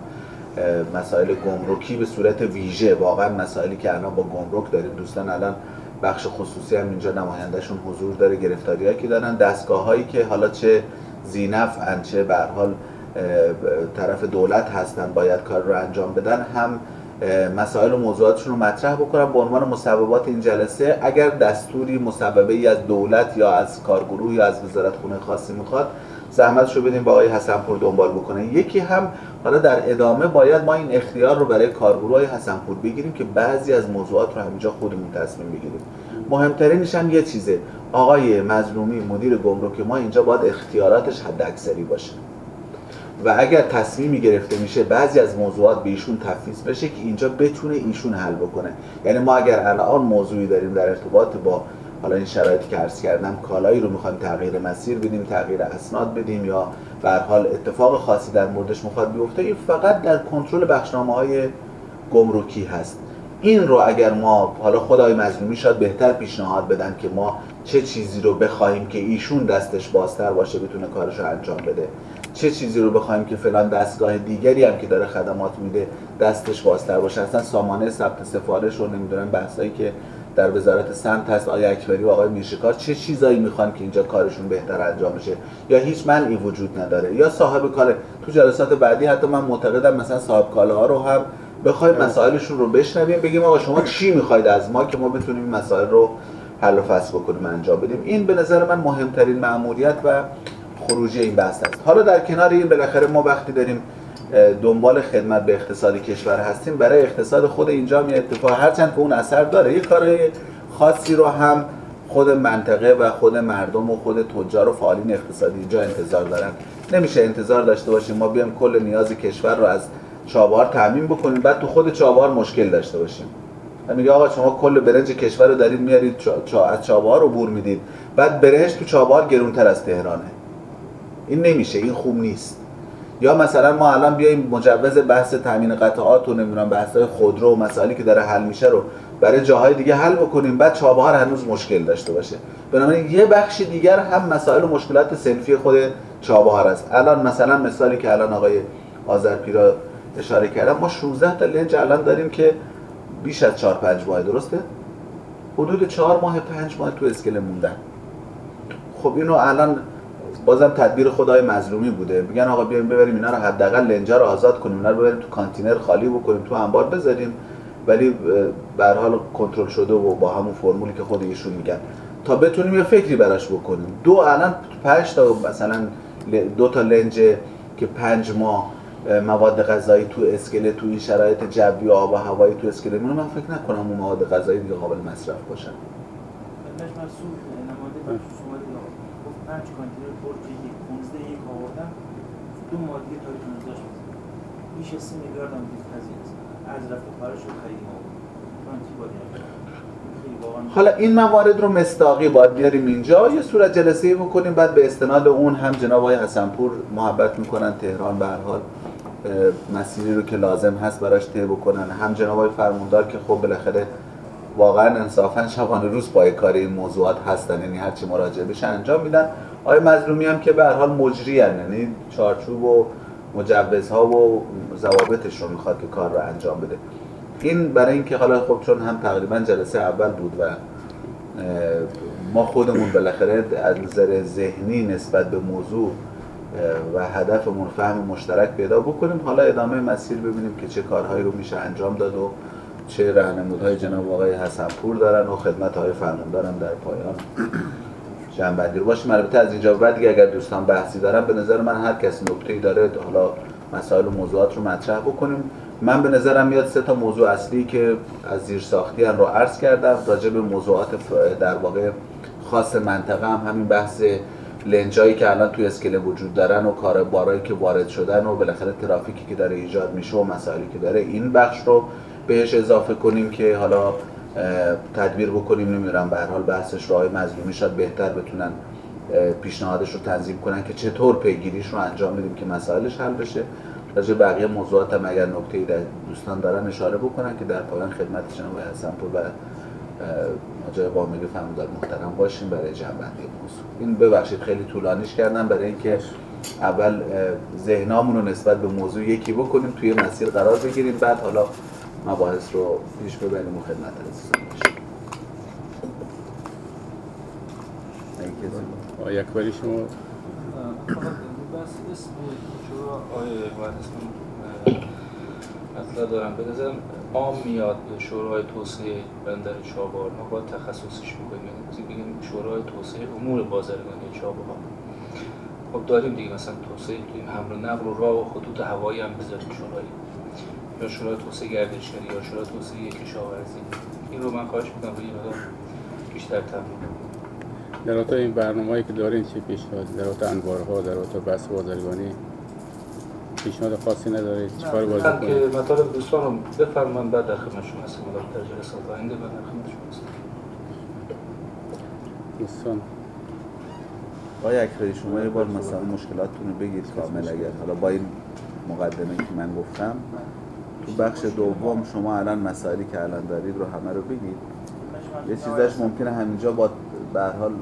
Speaker 3: مسائل گمرکی به صورت ویژه واقعا مسائلی که الان با گمرک داریم. دوستان الان بخش خصوصی هم اینجا نمایندهشون حضور داره گرفتاری که دارن. دستگاه هایی که حالا چه زینف چه به حال طرف دولت هستن باید کار رو انجام بدن هم مسائل و موضوعاتشون رو مطرح بکنم به عنوان مسببات این جلسه. اگر دستوری مسببه ای از دولت یا از کارگروه یا از وزارت خونه خاصی می‌خواد زحمتشو بدیم با آقای حسنپور دنبال بکنه. یکی هم حالا در ادامه باید ما این اختیار رو برای کارگروه های حسنپور بگیریم که بعضی از موضوعات رو همینجا خودمون تصمیم بگیریم. مهمترینش هم یه چیزه. آقای مظلومی مدیر گمرک ما اینجا باید اختیاراتش حد اکثری باشه. و اگر تصمیمی گرفته میشه بعضی از موضوعات به ایشون تفویض بشه که اینجا بتونه ایشون حل بکنه. یعنی ما اگر الان موضوعی داریم در ارتباط با حالا این شرایطی که عرض کردم کالایی رو می‌خوایم تغییر مسیر بدیم تغییر اسناد بدیم یا به حال اتفاق خاصی در موردش می‌خواد بیفته این فقط در کنترل بخشنامه های گمرکی هست. این رو اگر ما حالا خدای مظلومی شاید بهتر پیشنهاد بدن که ما چه چیزی رو بخوایم که ایشون دستش بازتر باشه بتونه کارش رو انجام بده. چه چیزی رو بخوایم که فلان دستگاه دیگری هم که داره خدمات میده دستش بازتر باشه؟ اصلا سامانه ثبت سفارش رو نمی‌دونم بحثایی که در وزارت سمت هست آقای اکبری و آقای میرشکار چه چیزایی می‌خوان که اینجا کارشون بهتر انجام بشه؟ یا هیچ منعی وجود نداره؟ یا صاحب کار تو جلسات بعدی حتی من معتقدم مثلا صاحب کالاها رو هم بخوایم مسائلشون رو بشنویم بگیم آقا شما چی می‌خواید از ما که ما بتونیم این مسائل رو حل و فصل بکنیم انجام بدیم؟ این به نظر من مهمترین مأموریت و خروجی این بحث است. حالا در کنار این بالاخره ما وقتی داریم دنبال خدمت به اقتصاد کشور هستیم برای اقتصاد خود اینجا هم یه اتفاق هرچند که اون اثر داره یه کارهای خاصی رو هم خود منطقه و خود مردم و خود تجار و فعالین اقتصادی اینجا انتظار دارن. نمیشه انتظار داشته باشیم ما بیایم کل نیاز کشور رو از چابهار تعمین بکنیم بعد تو خود چابهار مشکل داشته باشیم. میگه آقا شما کل برنج کشور رو دارید میارید چا... چا... از چابهار عبور می‌دید. بعد برنج تو چابهار گرونتر از تهرانه. این نمیشه این خوب نیست. یا مثلا ما الان بیایم مجوز بحث تامین قطعات و نمی‌دونم بحث خودرو و مسائلی که داره حل میشه رو برای جاهای دیگه حل بکنیم بعد چابهار هنوز مشکل داشته باشه. بنابراین یه بخش دیگر هم مسائل و مشکلات سنفی خود چابهار است. الان مثلا مثالی که الان آقای آذرپیرا اشاره کردم ما 16 تا لنج الان داریم که بیش از 4 5 ماه درسته؟ حدود 4 ماه 5 ماه تو اسکله موندن. خب اینو الان بازم تدبیر خدای مظلومی بوده. میگن آقا بیایم ببریم اینا رو حداقل لنجا رو آزاد کنیم اینا رو ببریم تو کانتینر خالی بکنیم تو انبار بذاریم ولی به هر حال کنترل شده و با همون فرمولی که خود ایشون میگن. تا بتونیم یه فکری براش بکنیم. دو الان پنج تا مثلا دو تا لنج که پنج ماه مواد غذایی تو اسکله تو این شرایط جوی و آب و هوایی تو اسکله من فکر نکنم اون مواد غذایی دیگه قابل مصرف باشن
Speaker 9: خدمتش مسئول نماینده بخش اومد گفت پنج کانتینر برج یک 15 یک آوردم دو دیگه تاریخ نزداش بیش از 3 میلیارد هزینه است. از رفت کارش رو واقعا
Speaker 3: حالا این موارد رو مستاقی باید بیاریم اینجا. یه صورت جلسه بکنیم بعد به استناد اون هم جناب آقای حسنپور محبت می‌کنن تهران به حال مسیری رو که لازم هست براش طی بکنن. هم جناب آقای فرماندار که خب بالاخره واقعا انصافا شبانه روز پای کار این موضوعات هستن یعنی هرچی مراجعه بشه انجام میدن. آقای مظلومی هم که به هر حال مجری هن. یعنی چارچوب و مجوزها و ضوابطش رو می‌خواد که کار رو انجام بده. این برای اینکه حالا خب چون هم تقریبا جلسه اول بود و ما خودمون بالاخره از نظر ذهنی نسبت به موضوع و هدفمون فهم مشترک پیدا بکنیم. حالا ادامه مسیر ببینیم که چه کارهایی رو میشه انجام داد و چه راهنمودهای جناب آقای حسنپور دارن و خدمت های فرماندارم در پایان. جنبندی رو باشیم البته از اینجا بعد دیگه اگر دوستان بحثی دارن به نظر من هر کسی نکته‌ای داره حالا مسائل و موضوعات رو مطرح بکنیم. من به نظرم میاد سه تا موضوع اصلی که از زیر ساختی رو عرض کردم. راجع به موضوعات در واقع خاص منطقه هم همین بحث لنجایی که الان توی اسکله وجود دارن و کار بارایی که وارد شدن و بالاخره ترافیکی که داره ایجاد میشه و مسائلی که داره این بخش رو بهش اضافه کنیم که حالا تدبیر بکنیم نمی‌دونم به هر حال بحثش راه مظلومی شاید بهتر بتونن پیشنهادش رو تنظیم کنن که چطور پیگیریش رو انجام بدیم که مسائلش حل بشه. راجع بقیه موضوعات هم اگر نکته‌ای در دوستان دارن اشاره بکنن که در پایان خدمت جناب حسنپور و اه، آقای قاملی فرماندار محترم باشیم برای جنبندی موضوع. این ببخشید خیلی طولانیش کردم برای اینکه اول ذهنامون رو نسبت به موضوع یکی بکنیم توی مسیر قرار بگیریم بعد حالا مباحث رو پیش ببریم و خدمت عزیزان باشیم.
Speaker 6: آقای اکبری شما
Speaker 11: فقط بس اسم شورا مهندس من مطلب دارم. به نظرم عام میاد شورای توسعه بندر چابهار ما باید تخصصش یعنی مثلا بگیم شورای توسعه امور بازرگانی چابهار خب داریم دیگه مثلا توسعه توی حمل و نقل و راه و خطوط هوایی هم بذاریم شورای. یا شورای توسعه گردشگری یا شورای توسعه کشاورزی. این رو من خواهش می‌کنم این مقدار بیشتر تمرین
Speaker 6: در اتاق این برنامه‌ای که دارین چه پیشنهادی؟ در اتاق انبارها در اتاق بحث بازرگانی پیشنهاد خاصی ندارید؟ چیکار باید
Speaker 11: من
Speaker 6: بکنید
Speaker 11: که مطالب دوستان رو بفرمان بعد در خدمتشون هستم در جلسات آینده بعد در خدمتشون هستم
Speaker 6: دوستان.
Speaker 3: آقای اکرایی شما یه بار مثلا مشکلاتتون رو بگید کامل اگر. حالا با این مقدمه که من گفتم تو بخش دوم شما الان مسائلی که الان دارید رو همه رو بگید. یه چیزش ممکنه همینجا با به حال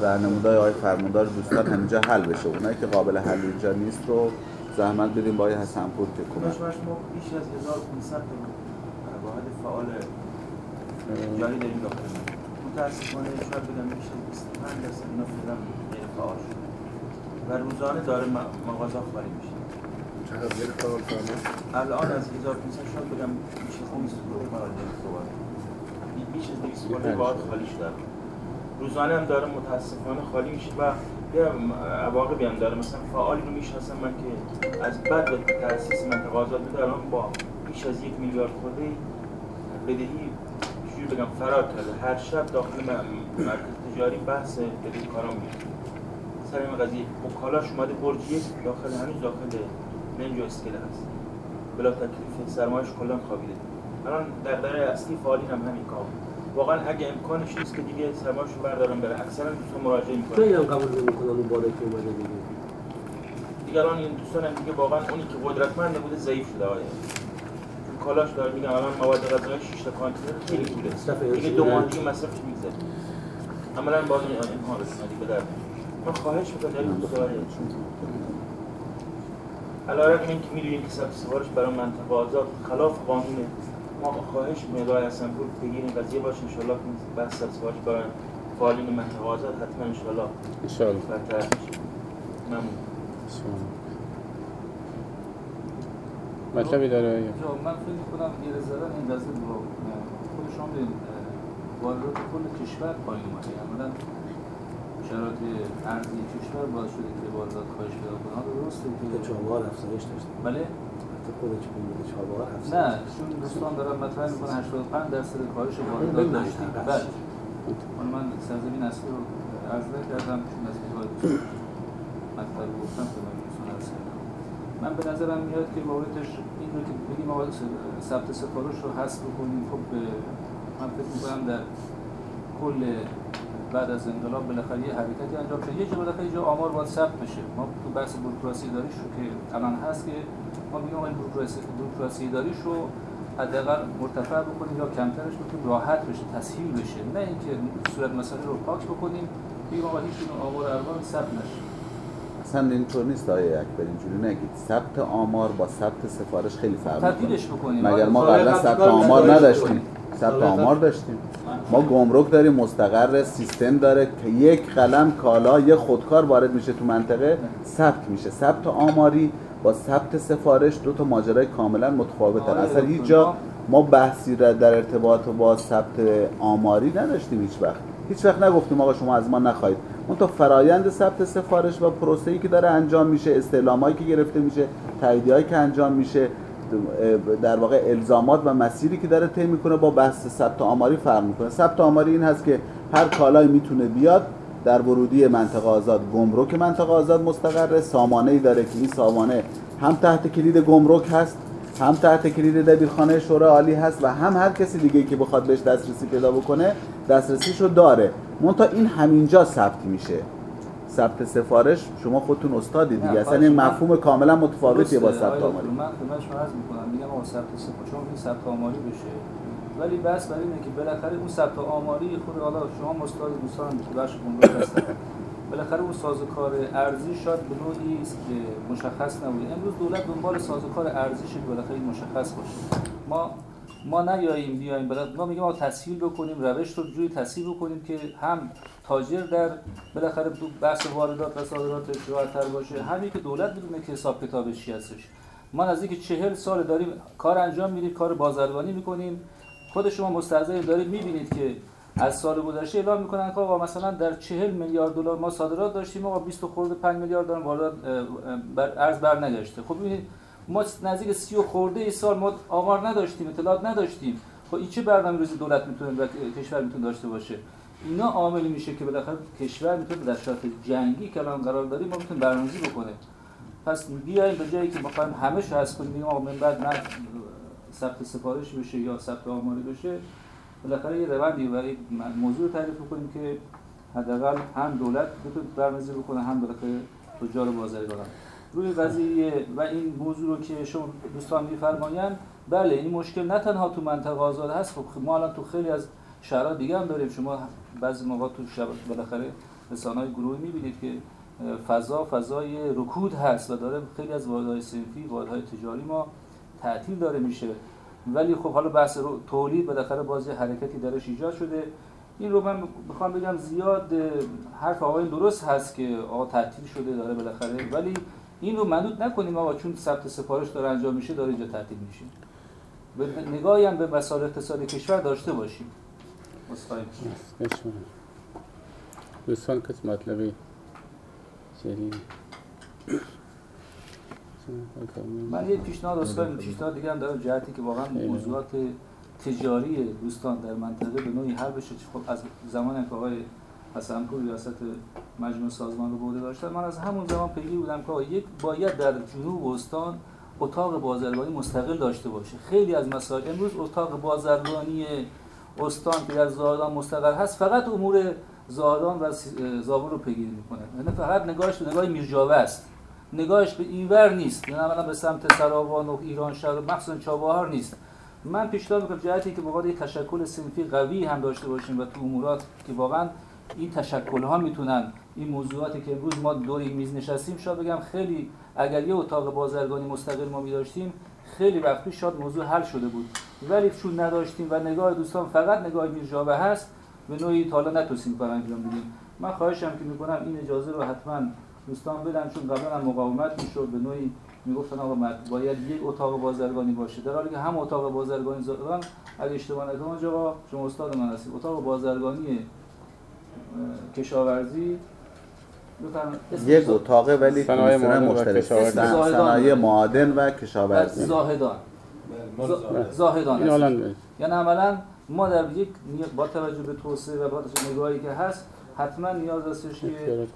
Speaker 3: راهنمودهای آقای فرماندار دوستان همینجا حل بشه. اونایی که قابل حل اینجا نیست رو زحمت بدیم با آقای حسنپور که کمک.
Speaker 9: بیش از 1500 تا واحد فعال جاری داریم داخل. متاسفانه شاید بگم بیش از 25 درصد اینا فعلا غیر فعال شد و روزانه داره مغازه خالی میشه.
Speaker 10: چقدر یک
Speaker 9: الان از 1500 شاید بگم بیش از 200 تا فعال داریم صحبت بی- بیش از 200 واحد واحد خالی شده روزانه هم داره متاسفانه خالی میشه و یه عواقبی هم داره مثلا فعالی رو می‌شناسم من که از بعد به تاسیس آزاد بوده الان با بیش از یک میلیارد خورده بدهی چجوری بگم فرار کرده. هر شب داخل مرکز تجاری بحث بدهی کارا میشه سر این قضیه. وکالاش اومده برج یک داخل هنوز داخل و اسکله هست. بلا تکلیف سرمایش کلا خوابیده. الان در دره اصلی فعالین هم همین کار. واقعا اگه امکانش نیست که دیگه سرمایش رو بردارن بره. اکثرا دوستان مراجعه می‌کنن.
Speaker 8: خیلی هم قبول نمی‌کنم اون بالا که اومده دیگه.
Speaker 9: دیگران این دوستان هم دیگه واقعا اونی که قدرتمند بوده ضعیف شده چون کالاش داره میگم الان مواد غذایی 6 تا کانتینر خیلی پوله
Speaker 8: مصرف
Speaker 9: دیگه دو ماه. دیگه مصرفش میگذره. عملا باز این اینها رسیدی به درد من خواهش می‌کنم در این علیرغم اینکه می‌دونیم که ثبت سفارش برای منطقه آزاد خلاف قانونه ما خواهش می‌کنم آقای حسنپور بگیر این قضیه باشه انشالله که بحث ثبت سفارش برای فعالین منطقه آزاد حتما انشالله میشه. ممنون.
Speaker 6: مطلبی داره؟
Speaker 11: من فکر می‌کنم یه زدن این با خود شما به واردات کل کشور پایین اومده. عملا شرایط ارزی کشور باعث شده که واردات کاهش پیدا کنه. حالا درسته که
Speaker 8: چهار افزایش داشتیم
Speaker 11: بله؟
Speaker 8: حتی خود به چهار افزایش.
Speaker 11: نه چون دوستان دارن مطرح می‌کنن 85 درصد کاهش واردات. داشتیم. بله. حالا من سرزمین اصلی رو عرض نکردم چون از اینجا مطلب گفتم که من عرض کردم من به نظرم میاد که واردش این رو که بگیم آقا ثبت سفارش رو حذف بکنیم خب من فکر می‌کنم در کل بعد از انقلاب بالاخره یه حرکتی انجام شد. یه جا بالاخره یه جا آمار باید ثبت بشه. ما تو بحث بروکراسی داریش که الان هست که ما میگیم این بروکراسی بروکراسی داریش رو حداقل مرتفع بکنیم یا کمترش بکنیم راحت بشه تسهیل بشه. نه اینکه صورت مسئله رو پاک بکنیم. بگیم آقا هیچ آمار ارقام ثبت نشه.
Speaker 3: اصلا اینطور نیست آقای اکبر اینجوری نگید ثبت آمار با ثبت سفارش خیلی فرق می‌کنه.
Speaker 11: تبدیلش بکنیم.
Speaker 3: مگر ما قبلا
Speaker 8: قبل
Speaker 3: ثبت آمار نداشتیم. ثبت آمار داشتیم. ما گمرک داریم مستقر سیستم داره. که یک قلم کالا یه خودکار وارد میشه تو منطقه ثبت میشه. ثبت آماری با ثبت سفارش دو تا ماجرای کاملا متفاوتن.
Speaker 11: آره،
Speaker 3: اصلا هیچ جا ما بحثی را در ارتباط با ثبت آماری نداشتیم هیچ وقت. هیچ وقت نگفتیم آقا شما از ما نخواهید. اون تا فرایند ثبت سفارش و پروسه‌ای که داره انجام میشه استعلامایی که گرفته میشه تاییدیهایی که انجام میشه در واقع الزامات و مسیری که داره طی می‌کنه با بحث ثبت آماری فرق می‌کنه. ثبت آماری این هست که هر کالایی می‌تونه بیاد در ورودی منطقه آزاد گمرک منطقه آزاد مستقره. سامانه ای داره که این سامانه هم تحت کلید گمرک هست هم تحت کلید دبیرخانه شورای عالی هست و هم هر کسی دیگه که بخواد بهش دسترسی پیدا بکنه دسترسیشو داره. منتها این همینجا ثبت میشه. ثبت سفارش شما خودتون استادی دیگه. اصلا این مفهوم کاملا متفاوتیه با ثبت آماری.
Speaker 11: من خدمت شما عرض می‌کنم. میگم آقا ثبت سفارش چون این ثبت آماری بشه. ولی بس برای اینه که بالاخره اون ثبت آماری خود حالا شما مستاد دوستان تو بخش گمرک هستن. بالاخره اون سازوکار ارزی شاید به نوعی است که مشخص نبوده. امروز دولت دنبال سازوکار ارزیش که بالاخره مشخص باشه. ما ما نیاییم بیایم. بالا ما میگیم ما تسهیل بکنیم روش رو جوری تسهیل بکنیم که هم تاجر در بالاخره تو بحث واردات و صادراتش راحت‌تر باشه. همین که دولت بدونه که حساب کتابش چی هستش. ما نزدیک چهل سال داریم کار انجام میدیم کار بازرگانی می‌کنیم. خود شما مستحضر دارید می‌بینید که از سال گذشته اعلام می‌کنن که آقا مثلا در 40 میلیارد دلار ما صادرات داشتیم آقا 20 خورده 5 میلیارد دلار واردات بر ارز بر نگشته خب ببینید ما نزدیک 30 و خورده ای سال ما آمار نداشتیم اطلاعات نداشتیم. خب این چه برنامه ریزی دولت می‌تونه و کشور می‌تونه داشته باشه؟ اینا عاملی میشه که بالاخره کشور می‌تونه در شرایط جنگی که الان قرار داریم ما می‌تونه برنامه‌ریزی بکنه پس بیایم به جایی که بخوایم همه شو هست کنیم آقا من بعد نه ثبت سفارش بشه یا ثبت آماری بشه بالاخره یه روندی یک موضوع تعریف کنیم که حداقل هم دولت بتونه برنامه‌ریزی بکنه هم بالاخره تجار بازرگانان. روی قضیه و این موضوع رو که شما دوستان میفرمایند بله این مشکل نه تنها تو منطقه آزاد هست خب ما الان تو خیلی از شهرها دیگه هم داریم. شما بعضی موقع تو شب بالاخره رسانه‌های گروهی می‌بینید که فضا فضای رکود هست و داره خیلی از واحدهای صنفی واحدهای تجاری ما تعطیل داره میشه. ولی خب حالا بحث رو تولید بالاخره باز یه حرکتی درش ایجاد شده. این رو من می‌خوام بگم زیاد حرف آقای درست هست که آقا تعطیل شده داره بالاخره. ولی این رو منوط نکنیم آقا چون ثبت سفارش داره انجام میشه داره اینجا تعطیل میشه. نگاهی هم به مسائل اقتصادی کشور داشته باشیم.
Speaker 6: دوستان کس مطلبی؟ سری
Speaker 11: من یه پیشنهاد اصلا پیشنهاد دیگه هم دارم جهتی که واقعا موضوعات تجاری دوستان در منطقه به نوعی حل بشه. خب از زمان که آقای حسنپور ریاست مجموع سازمان رو بوده داشتن من از همون زمان پیگیر بودم که یک باید در جنوب استان اتاق بازرگانی مستقل داشته باشه. خیلی از مسائل امروز اتاق بازرگانی استان که در زاهدان مستقل هست فقط امور زاهدان و زابور رو پیگیری می‌کنه. یعنی فقط نگاهش به نگاه میرجاوه است. نگاهش به اینور نیست. یعنی اولا به سمت سراوان و ایران شهر و مخصوصا چابهار نیست. من پیشنهاد می‌کنم جهتی که واقعا یک تشکل صنفی قوی هم داشته باشیم و تو امورات که واقعا این تشکل ها می‌تونن این موضوعاتی که امروز ما دور این میز نشستیم شاید بگم خیلی اگر یه اتاق بازرگانی مستقل ما می داشتیم خیلی وقت پیش شاید موضوع حل شده بود. ولی چون نداشتیم و نگاه دوستان فقط نگاه میرجاوه هست به نوعی تا حالا نتونستیم کار انجام بدیم. من خواهشم که می‌کنم این اجازه رو حتما دوستان بدن چون قبلا هم مقاومت می‌شد به نوعی می‌گفتن آقا باید یک اتاق بازرگانی باشه. در حالی که هم اتاق بازرگانی زدن اگه اشتباه نکنم آقا شما استاد من هستید. اتاق بازرگانی کشاورزی
Speaker 3: یک اتاقه ولی
Speaker 1: و
Speaker 3: مشترک.
Speaker 1: کشاورزی.
Speaker 3: صنایع معادن و کشاورزی.
Speaker 11: زاهدان. ز- زاهدان. هست.
Speaker 1: حالا
Speaker 11: یعنی عملا ما در یک با توجه به توسعه و با توجه به نگاهی که هست حتما نیاز هستش که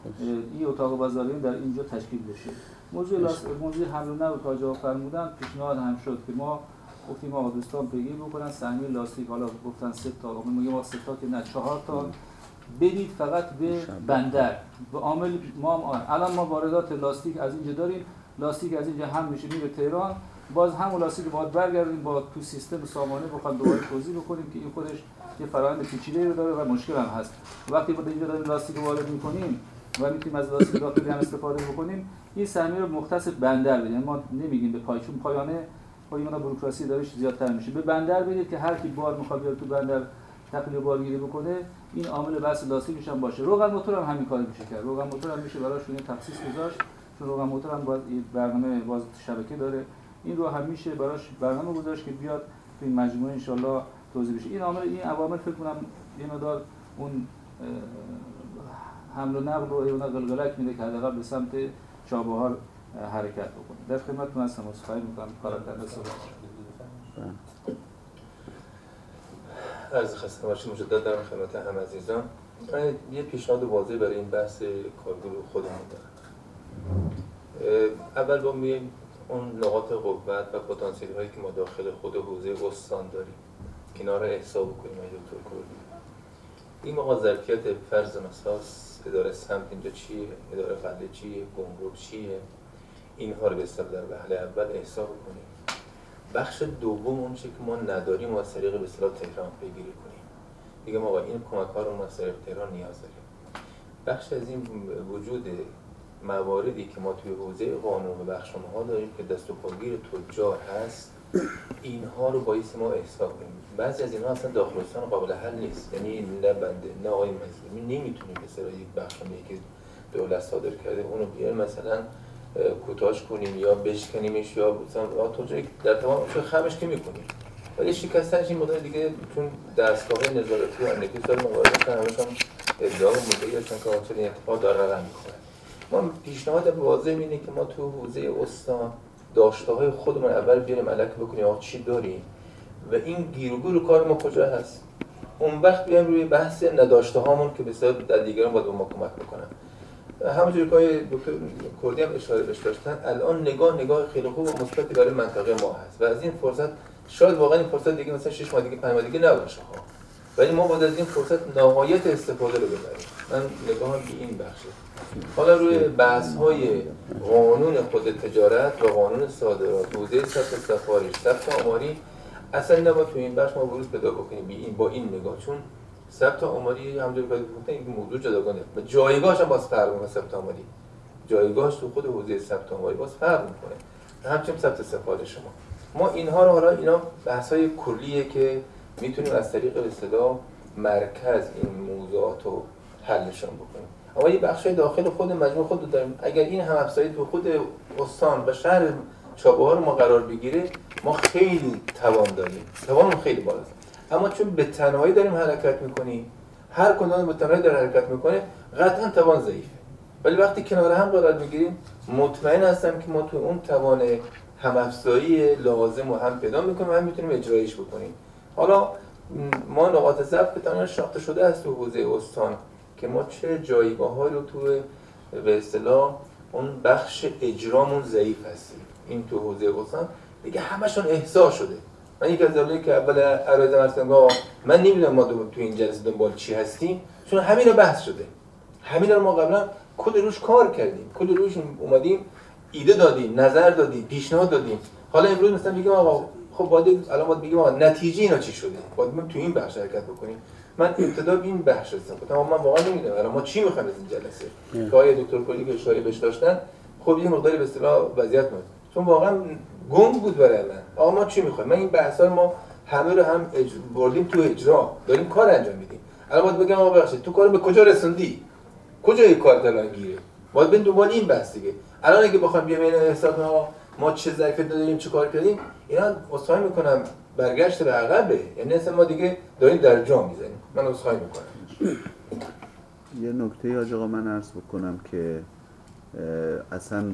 Speaker 11: این اتاق بازاریابی در اینجا تشکیل بشه. موضوع لاس... موضوع حمل و نقل تا جا فرمودن پیشنهاد هم شد که ما گفتیم آقا دوستان پیگیری بکنن سهمیه لاستیک حالا گفتن سه تا ما سه تا که نه چهار تا. بدید فقط به بندر. به عامل ما هم- الان ما واردات لاستیک از اینجا داریم. لاستیک از اینجا هم میشه میره تهران. باز همون لاستیک باید برگردیم با تو سیستم سامانه. بخوام دوباره توضیح بکنیم که این خودش یه فرآیند پیچیده رو داره و مشکل هم هست. وقتی ما اینجا داریم لاستیک رو وارد می‌کنیم و می‌تونیم از لاستیک داخلی هم استفاده بکنیم این سهمیه رو مختص بندر بدیم. یعنی ما نمیگیم به پای چون پایانه این بروکراسی دارش زیادتر میشه. به بندر بدید که هر کی بار می‌خواد تو بندر تقلیل بارگیری بکنه این عامل بحث لاستیکش هم باشه. روغن موتور هم همین کار میشه کرد. روغن موتور هم میشه براشون یه تخصیص گذاشت. چون روغن موتور هم باز برنامه باز شبکه داره. این رو هم میشه براش برنامه گذاشت که بیاد تو این مجموعه انشالله توضیح بشه. این عامل این عوامل فکر کنم یه مقدار اون حمل و نقل رو مقدار قلقلک میده که حداقل به سمت چابهار حرکت بکنه. در خدمتتون هستم. عذرخواهی می‌کنم. کارم
Speaker 7: عرض خسته باشید مجدد در خدمت هم عزیزان. من یه پیشنهاد واضح برای این بحث کارگروه خودمون دارم. اول با میایم اون نقاط قوت و پتانسیلی هایی که ما داخل خود حوزه استان داریم. اینا رو احسا بکنیم ای دکتر کردی این موقع ظرفیت فرض مساس اداره سمت اینجا چیه؟ اداره قلعه چیه؟ گمرک چیه؟ اینها رو به در وهله اول احسا بکنیم بخش دوم اون چیزی که ما نداریم و از طریق به اصطلاح تهران پیگیری کنیم. دیگه ما این کمک ها رو از طریق تهران نیاز داریم. بخش از این وجود مواردی که ما توی حوزه قانون و بخشنامه ها داریم که دست و پاگیر تجار هست اینها رو باعث ما احسا کنیم. بعضی از اینها اصلا داخل استان قابل حل نیست. یعنی نه بنده نه آقای مظلومی نمی‌تونیم به یک بخشنامه که دولت صادر کرده اونو بیاریم. مثلا کوتاش کنیم یا بشکنیمش یا مثلا تجاری در تمام خمش که می‌کنیم. ولی شکستنش این مدل دیگه چون دستگاه نظارتی امنیتی سال موارد هستن همش هم ادعا مدعی هستن که آنچه این اتفاق داره رقم می‌خوره ما پیشنهاد واضح اینه که ما تو حوزه استان داشته های خودمون اول بیاریم علک بکنیم آقا چی داریم؟ و این گیروگور کار ما کجا هست؟ اون وقت بیایم روی بحث نداشته هامون که بسیار در دیگران باید ما کمک بکنن. همونجوری که دکتر کردی هم اشاره بهش داشتن الان نگاه نگاه خیلی خوب و مثبتی برای منطقه ما هست. و از این فرصت شاید واقعا این فرصت دیگه مثلا 6 ماه دیگه 5 ماه دیگه نباشه ها. ولی ما باید از این فرصت نهایت استفاده رو ببریم. من نگاهم به این بخشه. حالا روی بحث های قانون خود تجارت و قانون صادرات حوزه ثبت سفارش ثبت آماری اصلا نباید تو این بخش ما ورود پیدا بکنیم. با این نگاه چون ثبت آماری همونجوری که گفتن این موضوع جداگانه. و جایگاهش هم باز فرق می‌کنه ثبت آماری. جایگاهش تو خود حوزه ثبت آماری باز فرق می‌کنه. همچنین ثبت سفارش شما. ما اینها رو حالا اینا بحث های کلیه که می‌تونیم از طریق اصطلاح مرکز این موضوعات رو حلشون بکنیم. اما یه بخش داخل خود مجموع خود داریم. اگر این هم افزایی تو خود استان و شهر چابهار ما قرار بگیره ما خیلی توان داریم. توانمون خیلی بالاست. اما چون به تنهایی داریم حرکت می‌کنیم هر کدوم به تنهایی داره حرکت می‌کنه قطعا توان ضعیفه. ولی وقتی کنار هم قرار می‌گیریم مطمئن هستم که ما تو اون توان همافزایی لازم و هم پیدا می‌کنیم و هم می‌تونیم اجرایش بکنیم. حالا ما نقاط ضعف به شناخته شده است تو حوزه استان که ما چه جایگاه رو تو به اصطلاح اون بخش اجرامون ضعیف هستیم. این تو حوزه استان دیگه همشون احضا شده. من یک از دلایلی که اول عرض مرسم من نمی‌دونم ما تو این جلسه دنبال چی هستیم. چون همین رو بحث شده. همین رو ما قبلا کل روش کار کردیم. کل روش اومدیم ایده دادیم نظر دادیم پیشنهاد دادیم. حالا امروز مثلا میگم آقا خب باید الان باید بگیم آقا نتیجه اینا چی شده؟ باید ما تو این بخش حرکت بکنیم. من ابتدا به این بخش رسیدم. گفتم من واقعا نمی‌دونم. الان ما چی می‌خوایم از این جلسه؟ که دکتر کلی که اشاره بهش داشتن خب یه مقداری به اصطلاح وضعیت بود چون واقعا گنگ بود برای من. آقا ما چی می‌خوایم؟ من این بحثا ما همه رو هم اج... بردیم تو اجرا. داریم کار انجام میدیم.
Speaker 12: الان باید بگم آقا ببخشید تو کار به کجا رسوندی؟ کجا این کار الان گیره؟ باید بریم دنبال این بحث دیگه. الان اگه بخوایم بیایم این کنیم آقا ما چه ظرفیت داریم چه کار کردیم اینا عذرخواهی می‌کنم. برگشت به عقبه یعنی اصلا ما دیگه داریم در جا می‌زنیم. من عذرخواهی می‌کنم.
Speaker 3: یه نکته حاج آقا من عرض بکنم که اصلا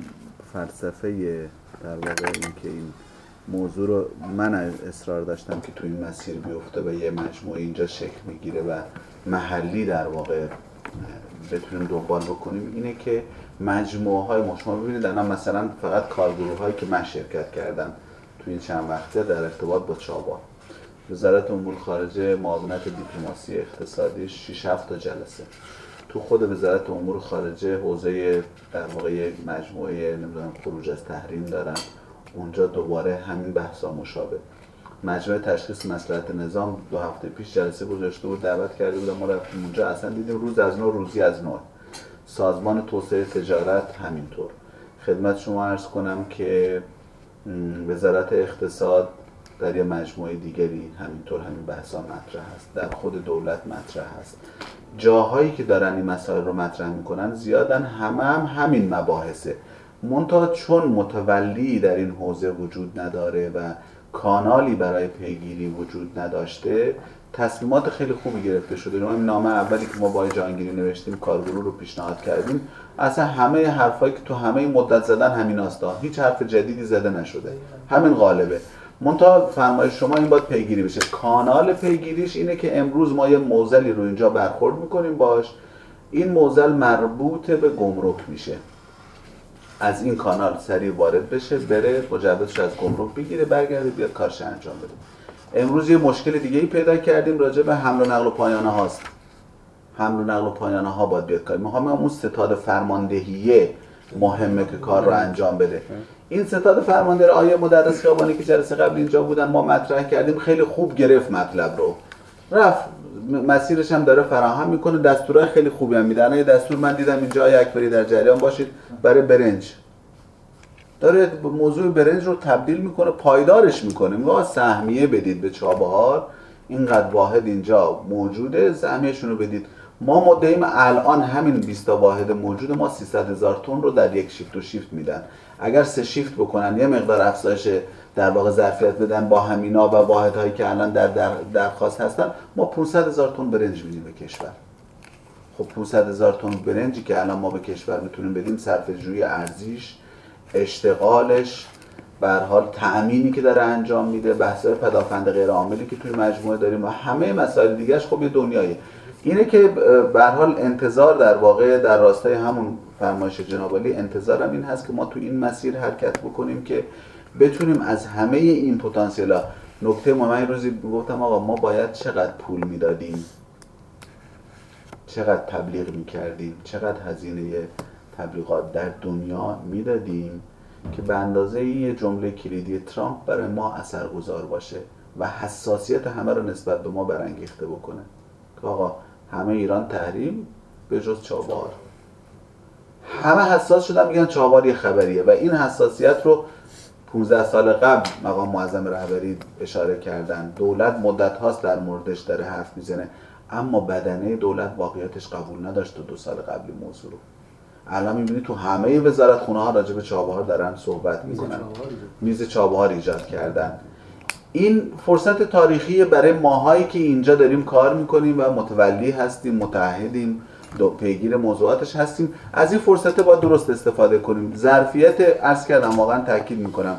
Speaker 3: فلسفه در واقع این که این موضوع رو من اصرار داشتم که تو این مسیر بیفته و یه مجموعه اینجا شکل می‌گیره و محلی در واقع بتونیم دنبال بکنیم اینه که مجموعه های ما شما ببینید الان مثلا فقط کارگروه هایی که من شرکت کردم تو این چند وقته در ارتباط با چابا. وزارت امور خارجه معاونت دیپلماسی اقتصادی 6 7 تا جلسه. تو خود وزارت امور خارجه حوزه در واقع مجموعه نمی‌دونم خروج از تحریم دارن. اونجا دوباره همین بحثا مشابه. مجموعه تشخیص مصلحت نظام دو هفته پیش جلسه گذاشته بود دعوت کرده بودم ما رفتیم اونجا. اصلا دیدیم روز از نو روزی از نو. سازمان توسعه تجارت همینطور. خدمت شما عرض کنم که وزارت اقتصاد در یه مجموعه دیگری همینطور همین بحثا مطرح هست. در خود دولت مطرح هست. جاهایی که دارن این مسائل رو مطرح می‌کنن زیادن همه هم همین مباحثه. منتها چون متولی در این حوزه وجود نداره و کانالی برای پیگیری وجود نداشته تصمیمات خیلی خوبی گرفته شده. این نامه اولی که ما با جهانگیری نوشتیم کارگروه رو پیشنهاد کردیم. اصلا همه حرفایی که تو همه مدت زدن همین هستا هیچ حرف جدیدی زده نشده. همین غالبه. منتها فرمایش شما این باید پیگیری بشه. کانال پیگیریش اینه که امروز ما یه موزلی رو اینجا برخورد می‌کنیم باش. این موزل مربوط به گمرک میشه. از این کانال سریع وارد بشه بره مجوزش از گمرک بگیره برگرده بیاد کارش انجام بده. امروز یه مشکل دیگه ای پیدا کردیم راجع به حمل و نقل و پایانه هاست. حمل و نقل و پایانه ها باید بیاد کار. می‌خوام بگم اون ستاد فرماندهیه مهمه که کار رو انجام بده. این ستاد فرمانده آیه مدرس خیابانی که جلسه قبل اینجا بودن ما مطرح کردیم خیلی خوب گرفت مطلب رو. رفت مسیرش هم داره فراهم می‌کنه دستورهای خیلی خوبی هم میدن یه دستور من دیدم اینجا آیه اکبری در جریان باشید برای برنج. داره موضوع برنج رو تبدیل می‌کنه پایدارش می‌کنه. میگه سهمیه بدید به چابهار اینقدر واحد اینجا موجوده سهمیهشون رو بدید. ما مدعیم الان همین 20 تا واحد موجود ما 300 هزار تن رو در یک شیفت و شیفت میدن. اگر سه شیفت بکنن یه مقدار افزایش در واقع ظرفیت بدن با همینا و واحدهایی که الان در, در درخواست هستن ما 500 هزار تن برنج میدیم به کشور. خب 500 هزار تن برنجی که الان ما به کشور می‌تونیم بدیم صرف جوی ارزیش اشتغالش به حال تأمینی که داره انجام میده بحث‌های پدافند غیر عاملی که توی مجموعه داریم و همه مسائل دیگهش خب یه دنیایه اینه که به حال انتظار در واقع در راستای همون فرمایش جناب علی انتظارم این هست که ما تو این مسیر حرکت بکنیم که بتونیم از همه این پتانسیل نکته ما من روزی گفتم آقا ما باید چقدر پول می‌دادیم؟ چقدر تبلیغ می‌کردیم؟ چقدر هزینه تبلیغات در دنیا می‌دادیم که به اندازه یه جمله کلیدی ترامپ برای ما اثرگذار باشه و حساسیت همه رو نسبت به ما برانگیخته بکنه. که آقا همه ایران تحریم به جز چابهار. همه حساس شدن میگن چابهار یه خبریه و این حساسیت رو 15 سال قبل مقام معظم رهبری اشاره کردن. دولت مدت هاست در موردش داره حرف می‌زنه. اما بدنه دولت واقعیتش قبول نداشت تو دو سال قبلی موضوع رو. الان می‌بینی تو همه وزارت خونه ها راجع به چابهار دارن صحبت می‌کنن. میز چابهار ایجاد کردن. این فرصت تاریخی برای ماهایی که اینجا داریم کار می‌کنیم و متولی هستیم متحدیم دو پیگیر موضوعاتش هستیم. از این فرصت باید درست استفاده کنیم. ظرفیت عرض کردم واقعا تاکید می‌کنم.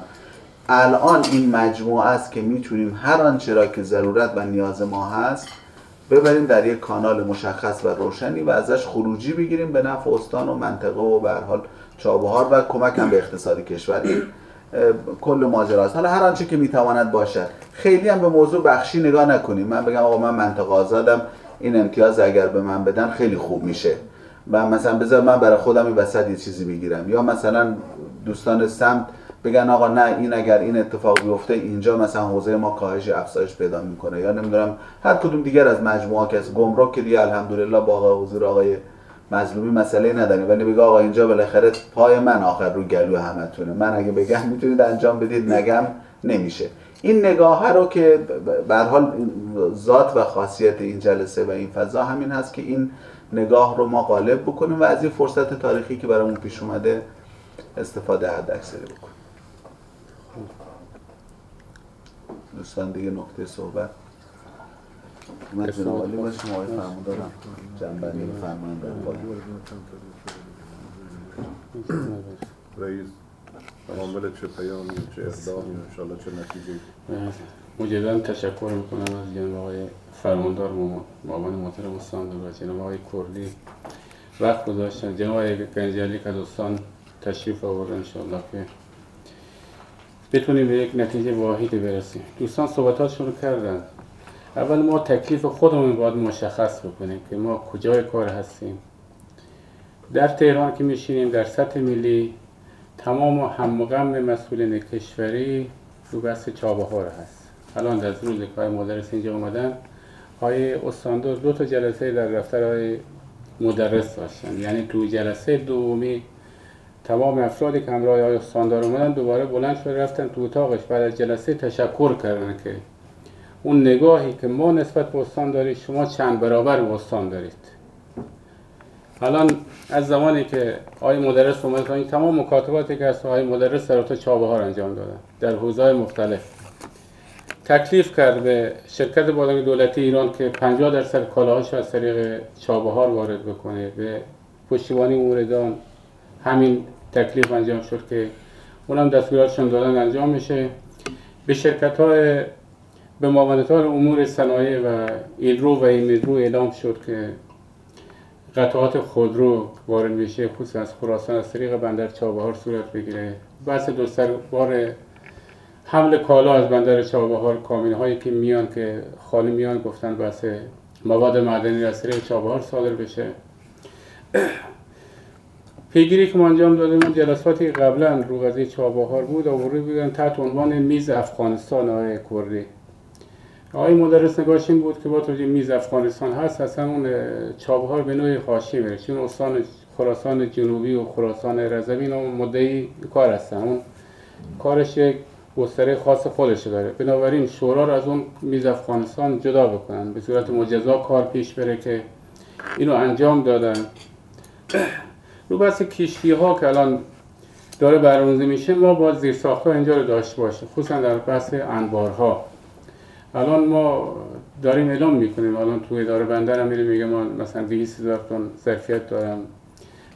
Speaker 3: الان این مجموعه است که می‌تونیم هر آنچه را که ضرورت و نیاز ما هست ببریم در یک کانال مشخص و روشنی و ازش خروجی بگیریم به نفع استان و منطقه و به حال چابهار و کمک هم به اقتصاد کشور. کل ماجراست حالا هر آنچه که می‌تواند باشد. خیلی هم به موضوع بخشی نگاه نکنیم. من بگم آقا من منطقه آزادم. این امتیاز اگر به من بدن خیلی خوب میشه. و مثلا بذار من برای خودم این وسط یه چیزی بگیرم. یا مثلا دوستان سمت بگن آقا نه این اگر این اتفاق بیفته اینجا مثلا حوزه ما کاهش افزایش پیدا می‌کنه. یا نمی‌دونم هر کدوم دیگر از مجموعه که از گمرک که دیگه الحمدلله با آقا حضور آقای مظلومی مسئله نداریم ولی بگه آقا اینجا بالاخره پای من آخر رو گلو همتونه. من اگه بگم می‌تونید انجام بدید نگم نمیشه. این نگاه رو که به هر حال ذات و خاصیت این جلسه و این فضا همین هست که این نگاه رو ما غالب بکنیم و از این فرصت تاریخی که برامون پیش اومده استفاده حد اکثری بکنیم. دوستان دیگه نقطه صحبت؟ من جناب عالی باشیم آقای فرماندارم جنبندی فرمانده
Speaker 10: رئیس عامل چه پیامی چه اقدامی انشالله چه نتیجه
Speaker 2: مجددا تشکر می‌کنم از جناب آقای فرماندار معاون محترم استان و جناب آقای کردی. وقت گذاشتن. جناب آقای گنجالی که دوستان تشریف آوردن انشالله که بتونیم به یک نتیجه واحدی برسیم. دوستان صحبتاتشون رو کردن. اول ما تکلیف خودمون باید مشخص بکنیم که ما کجای کار هستیم. در تهران که میشینیم در سطح ملی تمام هم غم مسئولین کشوری رو بحث چابهار هست. الان در روز که مدرس اینجا اومدن های استاندار دو تا جلسه در دفتر های مدرس داشتن. یعنی تو جلسه دومی تمام افرادی که همراه های استاندار اومدن دوباره بلند شد رفتن تو اتاقش. بعد از جلسه تشکر کردن که اون نگاهی که ما نسبت به استان دارید شما چند برابر به استان دارید الان از زمانی که آقای مدرس اومد این تمام مکاتباتی که از آقای مدرس در چابه چابهار انجام دادن در حوزه مختلف. تکلیف کرد به شرکت بادام دولتی ایران که 50 درصد کالاهاش از طریق چابهار وارد بکنه. به پشتیبانی موردان همین تکلیف انجام شد که اونم دستوراتشون دادن انجام میشه. به شرکت های به معاونت امور صنایع و ایلرو و ایمیدرو اعلام شد که قطعات خودرو وارد میشه خصوصا از خراسان از طریق بندر چابهار صورت بگیره. بحث دو بار حمل کالا از بندر چابهار کامین هایی که میان که خالی میان گفتن بحث مواد معدنی از طریق چابهار صادر بشه. پیگیری که ما انجام دادیم جلساتی قبلا رو قضیه چابهار بود آورده بودن تحت عنوان میز افغانستان آقای کردی. آقای مدرس نگاهش این بود که با توجه میز افغانستان هست اصلا اون چابهار به نوعی خاشی میره چون استان خراسان جنوبی و خراسان رضوی اینا مدعی کار هستن. اون کارش یک گستره خاص خودش داره بنابراین شورا رو از اون میز افغانستان جدا بکنن. به صورت مجزا کار پیش بره که اینو انجام دادن. رو بس کشتی ها که الان داره برنامه‌ریزی میشه ما باید زیر ساخته اینجا رو داشته باشیم. خصوصا در بحث انبارها. الان ما داریم اعلام می‌کنیم الان تو اداره بندر هم میره میگه ما مثلا 200 هزار تن ظرفیت دارم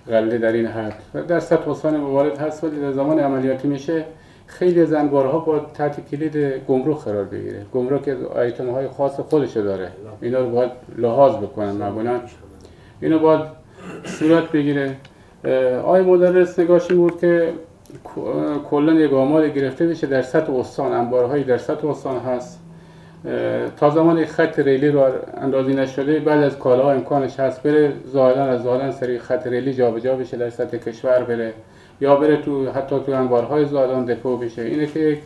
Speaker 2: غله در این حد. در سطح استان موارد هست ولی در زمان عملیاتی میشه خیلی از انبارها با تحت کلید گمرک قرار بگیره. گمرک آیتم های خاص خودش داره. اینا رو باید لحاظ بکنن معمولا. اینو باید صورت بگیره. آی مدرس نگاهش بود که کلا یک آمار گرفته بشه در سطح استان. انبارهایی در سطح استان هست. تا زمان خط ریلی رو اندازی نشده بعد از کالا امکانش هست بره ظاهرا از ظاهرا سری خط ریلی جابجا بشه در سطح کشور بره یا بره تو حتی تو انبارهای زادان دپو بشه. اینه که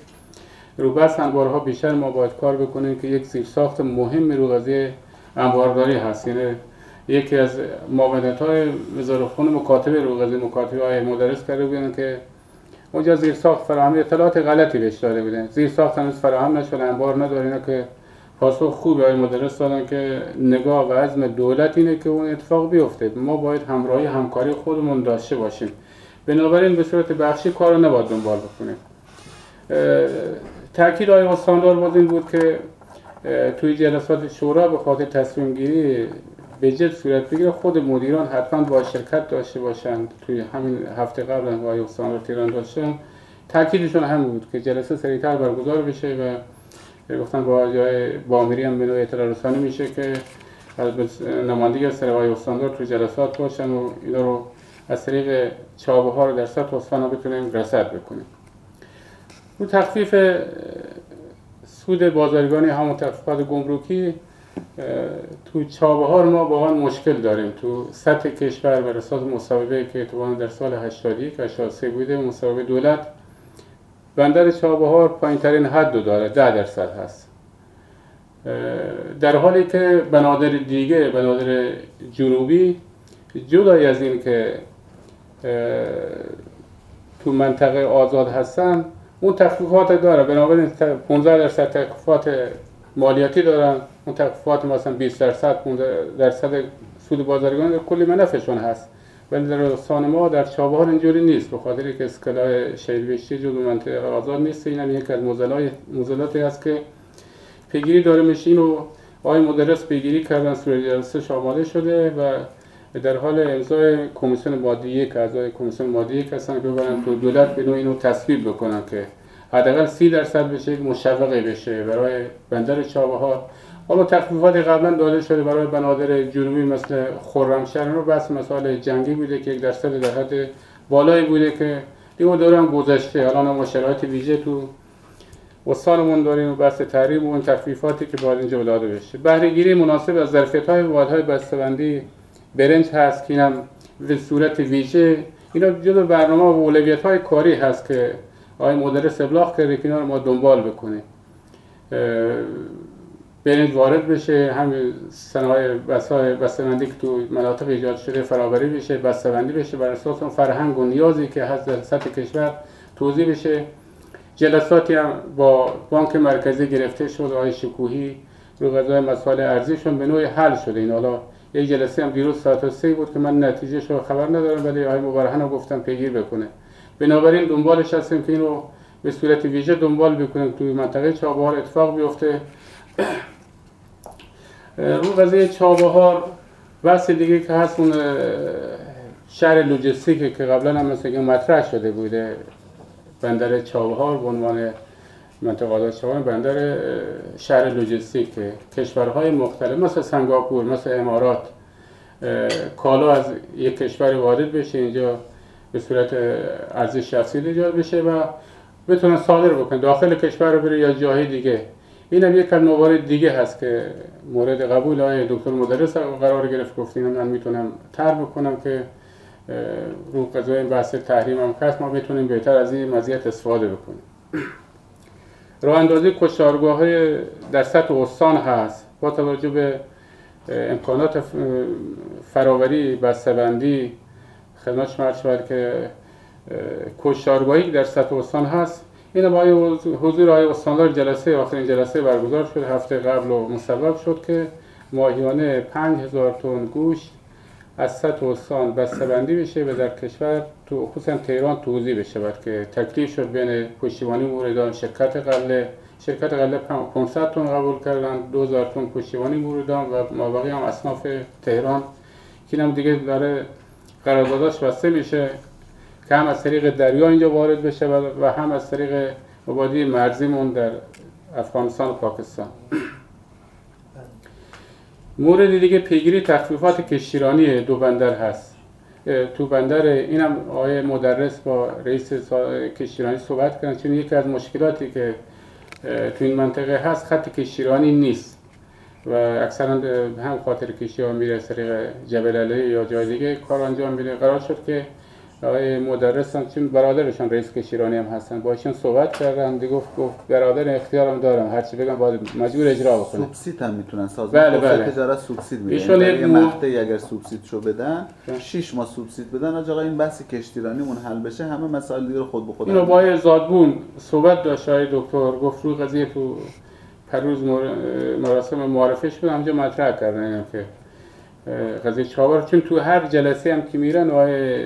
Speaker 2: رو بس انبارها بیشتر ما باید کار بکنیم که یک ساخت مهم رو قضیه انبارداری هست. یعنی یکی از معاونت های وزارت خونه مکاتبه رو قضیه های مدرس کرده بودن که اونجا زیر ساخت فراهم اطلاعات غلطی بهش داده بودن. زیر ساخت هنوز فراهم نشده انبار نداره اینا که پاسخ خوبی های مدرس دادن که نگاه و عزم دولت اینه که اون اتفاق بیفته. ما باید همراهی همکاری خودمون داشته باشیم. بنابراین به صورت بخشی کار رو نباید دنبال بکنیم. تاکید های استاندار باز این بود که توی جلسات شورا به خاطر تصمیم گیری به جد صورت بگیره خود مدیران حتما با شرکت داشته باشند توی همین هفته قبل آقای استاندار داشتن. تاکیدشون هم بود که جلسه سریعتر برگزار بشه و گفتن با جای بامیری هم به نوع اطلاع میشه که از سر استاندار توی جلسات باشن و اینا رو از طریق چابه ها رو در سطح استان بتونیم رسد بکنیم. رو تخفیف سود بازرگانی همون تخفیفات گمرکی تو چابهار ما واقعا مشکل داریم. تو سطح کشور و رسالت مصاحبه که اتفاقا در سال 81 83 بوده مصاحبه دولت بندر چابهار پایین ترین حد رو داره 10 درصد هست. در حالی که بنادر دیگه بنادر جنوبی جدای از این که تو منطقه آزاد هستن اون تخفیفات داره. بنابراین 15 درصد تخفیفات مالیاتی دارن. تخفیفات مثلا 20 درصد 15 درصد سود بازرگان کلی منافعشون هست. ولی در استان ما در چابهار اینجوری نیست. به خاطر که اسکلای شهربشتی جزو منطقه آزاد نیست. این هم یک از موزلاتی هست که پیگیری داره میشه. اینو آقای مدرس پیگیری کردن. صورت جلسه شاماله شده و در حال امضای کمیسیون مادی یک اعضای کمیسیون مادی یک هستن که ببرن تو دولت بینو اینو تصویب بکنن که حداقل سی درصد بشه یک مشوقه بشه برای بندر چابهار. حالا تخفیفات قبلا داده شده برای بنادر جنوبی مثل خرمشهر رو بس مثال جنگی بوده که یک درصد در حد بالایی بوده که دیگه دورم گذشته. الان ما شرایط ویژه تو استانمون داریم و بحث تحریم و اون تخفیفاتی که باید اینجا داده بشه. بهره گیری مناسب از ظرفیت های وادهای بسته‌بندی برنج هست که اینم به صورت ویژه. اینا جدا برنامه و اولویت های کاری هست که آقای مدرس ابلاغ کرده که اینا رو ما دنبال بکنیم. برنج وارد بشه هم صنایع بسته‌بندی که تو مناطق ایجاد شده فرآوری بشه بسته‌بندی بشه. بر اساس اون فرهنگ و نیازی که هست در سطح کشور توضیح بشه. جلساتی هم با بانک مرکزی گرفته شد آقای شکوهی. رو قضای مسائل ارزیشون به نوعی حل شده این. حالا یک جلسه هم دیروز ساعت سه بود که من نتیجه شو خبر ندارم ولی آقای مبارهن رو گفتم پیگیر بکنه. بنابراین دنبالش هستیم که اینو به صورت ویژه دنبال بکنیم. توی منطقه چابهار اتفاق بیفته. رو قضیه چابهار بحث دیگه که هست اون شهر لوجستیک که قبلا هم مثل مطرح شده بوده. بندر چابهار به عنوان منطقه چابهار بندر شهر لوجستیک که کشورهای مختلف مثل سنگاپور مثل امارات کالا از یک کشور وارد بشه اینجا به صورت ارزش شخصی ایجاد بشه و بتونن صادر بکنن داخل کشور رو بره یا جاهای دیگه. این هم یک موارد دیگه هست که مورد قبول های دکتر مدرس قرار گرفت. گفتیم من می‌تونم تر بکنم که رو قضای بحث تحریم هم هست. ما بتونیم بهتر از این مزیت استفاده بکنیم. راه اندازی کشارگاه های در سطح استان هست. با توجه به امکانات فراوری بسته‌بندی خدمت شما که کشارگاهی در سطح استان هست این با حضور آقای استاندار جلسه آخرین جلسه برگزار شد. هفته قبل و مسبب شد که ماهیانه 5000 تن گوشت از سطح استان بسته‌بندی بشه و در کشور تو خصوصا تهران توضیح بشه. که تکلیف شد بین پشتیبانی موردان شرکت قله شرکت قله 500 تن قبول کردن 2000 تن پشتیبانی موردان و مابقی هم اصناف تهران که هم دیگه داره قرارداداش بسته میشه. که هم از طریق دریا اینجا وارد بشه و هم از طریق مبادی مرزیمون در افغانستان و پاکستان. مورد دیگه پیگیری تخفیفات کشتیرانی دو بندر هست. تو بندر اینم آقای مدرس با رئیس کشتیرانی صحبت کردن. چون یکی از مشکلاتی که تو این منطقه هست خط کشتیرانی نیست. و اکثرا هم خاطر کشتی ها میره طریق جبل یا جای دیگه کار انجام میده. قرار شد که آقای مدرس هم چون برادرشان رئیس کشیرانی هم هستن با ایشون صحبت کردم دیگه گفت گفت برادر اختیارم دارم هر چی بگم باید مجبور اجرا بکنم
Speaker 3: سوبسید هم می‌تونن سازمان
Speaker 2: بله بله.
Speaker 3: تجارت سوبسید میده. ایشون یه مقطعی اگر سوبسید شو بدن 6 ماه سوبسید بدن. آقا این بحث مون حل بشه همه مسائل دیگه خود به خود
Speaker 2: اینو با زادبون صحبت داشت آقای دکتر گفت روی قضیه تو پروز مراسم معرفش بود همجا مطرح کردن که قضیه چاور چون تو هر جلسه هم که میرن آقای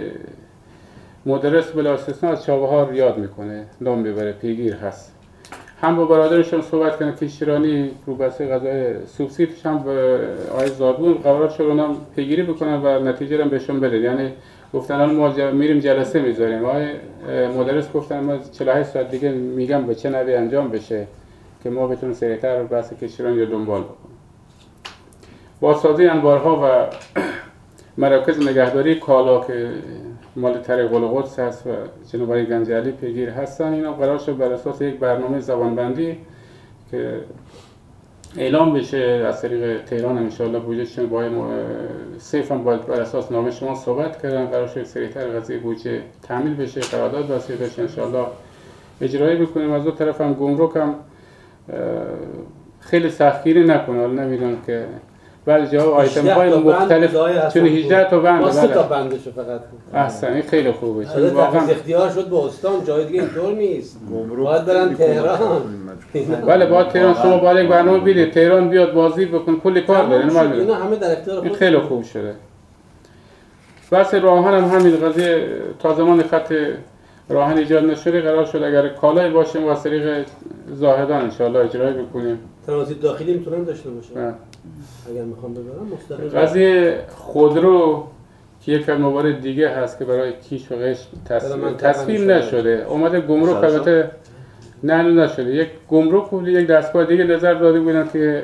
Speaker 2: مدرس بلا استثنا از چابهار یاد می‌کنه. نام ببره پیگیر هست. هم با برادرشون صحبت کنه. کشتیرانی رو بسه غذای سوبسیدش هم به آقای زادبون قرار شد اونم پیگیری بکنن و نتیجه رو بهشون بده یعنی گفتن ما میریم جلسه می‌ذاریم. آقای مدرس گفتن ما 48 ساعت دیگه میگم به چه نوی انجام بشه که ما بتونیم سریعتر بحث کشتیرانی رو دنبال بکنیم. بازسازی انبارها و مراکز نگهداری کالا که مال طریق القدس هست و جناب آقای گنجعلی پیگیر هستن. اینا قرار شد بر اساس یک برنامه زبانبندی که اعلام بشه. از طریق تهران ان شاء الله بودجه با سیف هم باید بر اساس نامه شما صحبت کردن. قرار شد سریعتر قضیه بودجه تعمیل بشه. قرارداد واسه بشه ان شاء الله اجرایی بکنیم. از دو طرف هم گمرک هم خیلی سختگیری نکنه. حالا نمی‌دونم که بله جواب آیتم
Speaker 8: 18
Speaker 2: های مختلف چون 18 تا بند
Speaker 8: سه تا
Speaker 2: بله
Speaker 8: بندشو فقط
Speaker 2: احسن این خیلی خوبه. چون
Speaker 8: حالا
Speaker 2: واقعا
Speaker 8: اختیار شد به استان جای دیگه اینطور نیست. باید برن تهران.
Speaker 2: بله با تهران شما با یک برنامه بیدید. تهران بیاد بازی بکن کلی کار داره اینو
Speaker 8: اینا همه در اختیار
Speaker 2: این
Speaker 8: خود
Speaker 2: خیلی خوب شده. بحث راهن هم همین قضیه تا زمان خط راهن ایجاد نشده قرار شد اگر کالایی باشیم و از طریق زاهدان انشاءالله اجرای بکنیم.
Speaker 8: ترانزیت داخلی می‌تونن داشته باشه
Speaker 2: بله.
Speaker 8: اگر می‌خوام ببرم
Speaker 2: قضیه خودرو که یک موارد دیگه هست که برای کیش و قش تصمیم نشده. اومده گمرک؟ البته نه نشده. یک گمرک و یک دستگاه دیگه نظر داده بودن که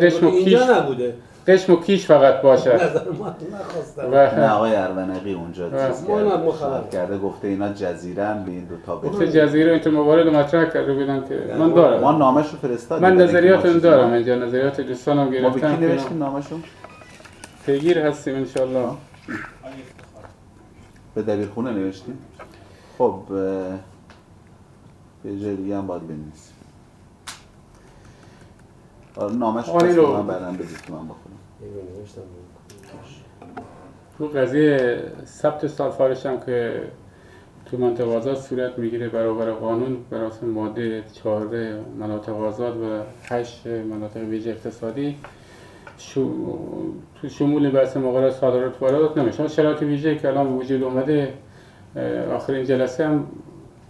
Speaker 2: قشم و کیش
Speaker 8: اینجا نبوده.
Speaker 2: قشم و کیش فقط باشه.
Speaker 8: نظر ما نخواستم.
Speaker 3: نه
Speaker 2: و
Speaker 3: آقای ارونقی اونجا. چیز
Speaker 8: ما ما
Speaker 3: کرده کرده گفته اینا جزیرن به این دوتا
Speaker 2: گفته
Speaker 3: بدید
Speaker 2: جزیره اینطور موارد رو مطرح کرده بودن که من
Speaker 3: ما
Speaker 2: دارم.
Speaker 3: نامش رو فرستادیم
Speaker 2: من
Speaker 3: برای اینکه
Speaker 2: نظریات
Speaker 3: ما
Speaker 2: رو
Speaker 3: چیز
Speaker 2: دارم
Speaker 3: ما-
Speaker 2: اینجا نظریات دوستانم
Speaker 3: ما به
Speaker 2: گرفتم
Speaker 3: کی
Speaker 2: که
Speaker 3: نوشتیم نامشون
Speaker 2: پیگیر هستیم انشالله
Speaker 3: به دبیر خونه نوشتیم؟ خب به جای دیگه هم باید بنویسیم. آره نامش رو من بعدم بدید که من.
Speaker 2: تو قضیه ثبت سالفارش هم که تو منطقه صورت می‌گیره برابر قانون بر اساس ماده 14 مناطق آزاد و 8 مناطق ویژه اقتصادی شو... تو شمول بحث مقرر صادرات واردات نمیشه. شرایط ویژه که الان وجود اومده آخرین جلسه هم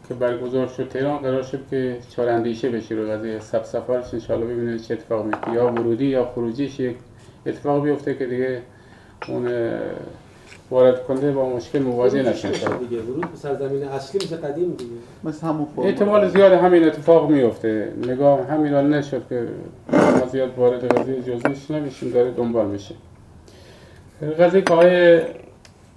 Speaker 2: که برگزار شد تهران قرار شد که چهار اندیشه بشه رو قضیه ثبت سفارش. انشاءالله ببینید چه اتفاق میفته یا ورودی یا خروجیش یک اتفاق بیفته که دیگه اون وارد کننده با مشکل مواجه نشن.
Speaker 8: دیگه. ورود به سرزمین اصلی مثل قدیم دیگه.
Speaker 3: مثل همون فرم.
Speaker 2: احتمال زیاد همین اتفاق میفته. نگاه همین الان نشد که ما زیاد وارد قضیه جزئیش نمیشیم داره دنبال میشه. قضیه که آقای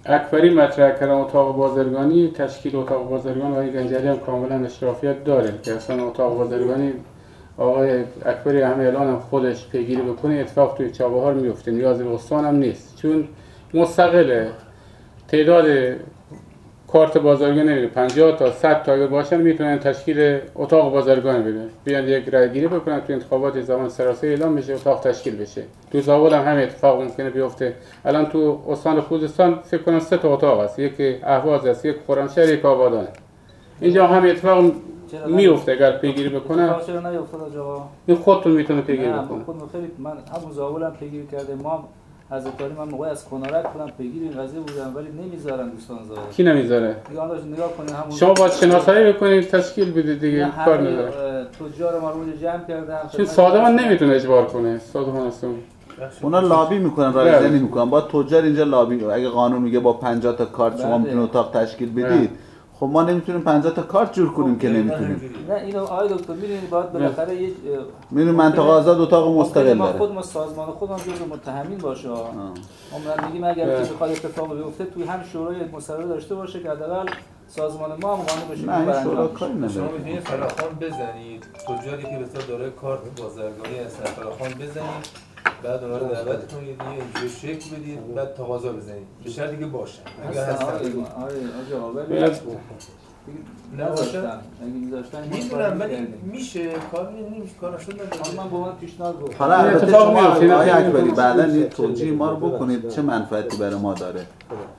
Speaker 2: اکبری مطرح کردن اتاق بازرگانی تشکیل اتاق بازرگانی آقای گنجلی هم کاملا اشرافیت داره که اصلا اتاق بازرگانی آقای اکبری همه الان هم خودش پیگیری بکنه اتفاق توی چابهار میفته. نیاز به استان هم نیست. چون مستقله. تعداد کارت بازرگانی نمیده 50 تا 100 تا اگر باشن می‌تونن تشکیل اتاق بازرگانی بده بیان یک رای گیری بکنن تو انتخابات زمان سراسری اعلام بشه اتاق تشکیل بشه. تو زابل هم همین اتفاق ممکنه بیفته. الان تو استان خوزستان فکر کنم سه تا اتاق هست. یک اهواز است یک خرمشهر یک آبادان. اینجا همین اتفاق؟ میفته اگر پیگیری
Speaker 11: اتفاق چرا نیفتاد آقا؟
Speaker 2: این خودتون می‌تونه پیگیری
Speaker 11: نه
Speaker 2: بکنه.
Speaker 11: من خودم خیلی من هم پیگیری کرده ما هم از کاری من موقع از کنارک بودم پیگیر این قضیه بودم ولی نمی‌ذارن دوستان زاول.
Speaker 2: کی نمی‌ذاره؟
Speaker 11: نگاه کنید همون
Speaker 2: شما باید شناسایی بکنید تشکیل بدید دیگه کار نداره
Speaker 11: تجار ما رو جمع کردم
Speaker 2: چون سازمان نمی‌تونه اجبار کنه. سازمان هستم
Speaker 3: اونا لابی می‌کنن
Speaker 2: بله.
Speaker 3: رایزنی می‌کنن. با تجار اینجا لابی اگه قانون میگه با 50 تا کارت شما
Speaker 11: بله.
Speaker 3: می‌تونید اتاق تشکیل بدید خب ما نمی‌تونیم 50 تا کارت جور کنیم که نمی‌تونیم.
Speaker 11: نه اینو آقای دکتر می‌دونید باید بالاخره یه اه،
Speaker 3: میریم منطقه آزاد اتاق مستقل
Speaker 11: ما
Speaker 3: داره.
Speaker 11: خود ما سازمان خودمون جزو متهمین باشه. عمرن میگیم اگر
Speaker 2: بله.
Speaker 11: که بخواد اتفاق بیفته توی هم شورای مصوبه داشته باشه که حداقل سازمان ما هم قانون بشه
Speaker 3: نه این شورا. کاری
Speaker 7: شما
Speaker 3: نداره
Speaker 7: می‌تونید فراخوان بزنید. تجاری که بسیار دارای کارت بازرگانی هستن. فراخوان بزنید. بعد اونا رو دعوت کنید یه اینجور شکل بدید بعد تقاضا بزنید به شرطی که باشن. اگه
Speaker 11: هستن
Speaker 7: هستن
Speaker 11: آقای نذاشتن. اگه میذاشتن
Speaker 7: می‌دونم ولی میشه. کار نمیشه. کار نشد
Speaker 11: من با من پیشنهاد گفتم
Speaker 3: حالا
Speaker 2: این
Speaker 3: البته شما
Speaker 2: این
Speaker 3: آقای اکبری. بعدا یه توجیه ما رو بکنید. چه منفعتی برای ما داره؟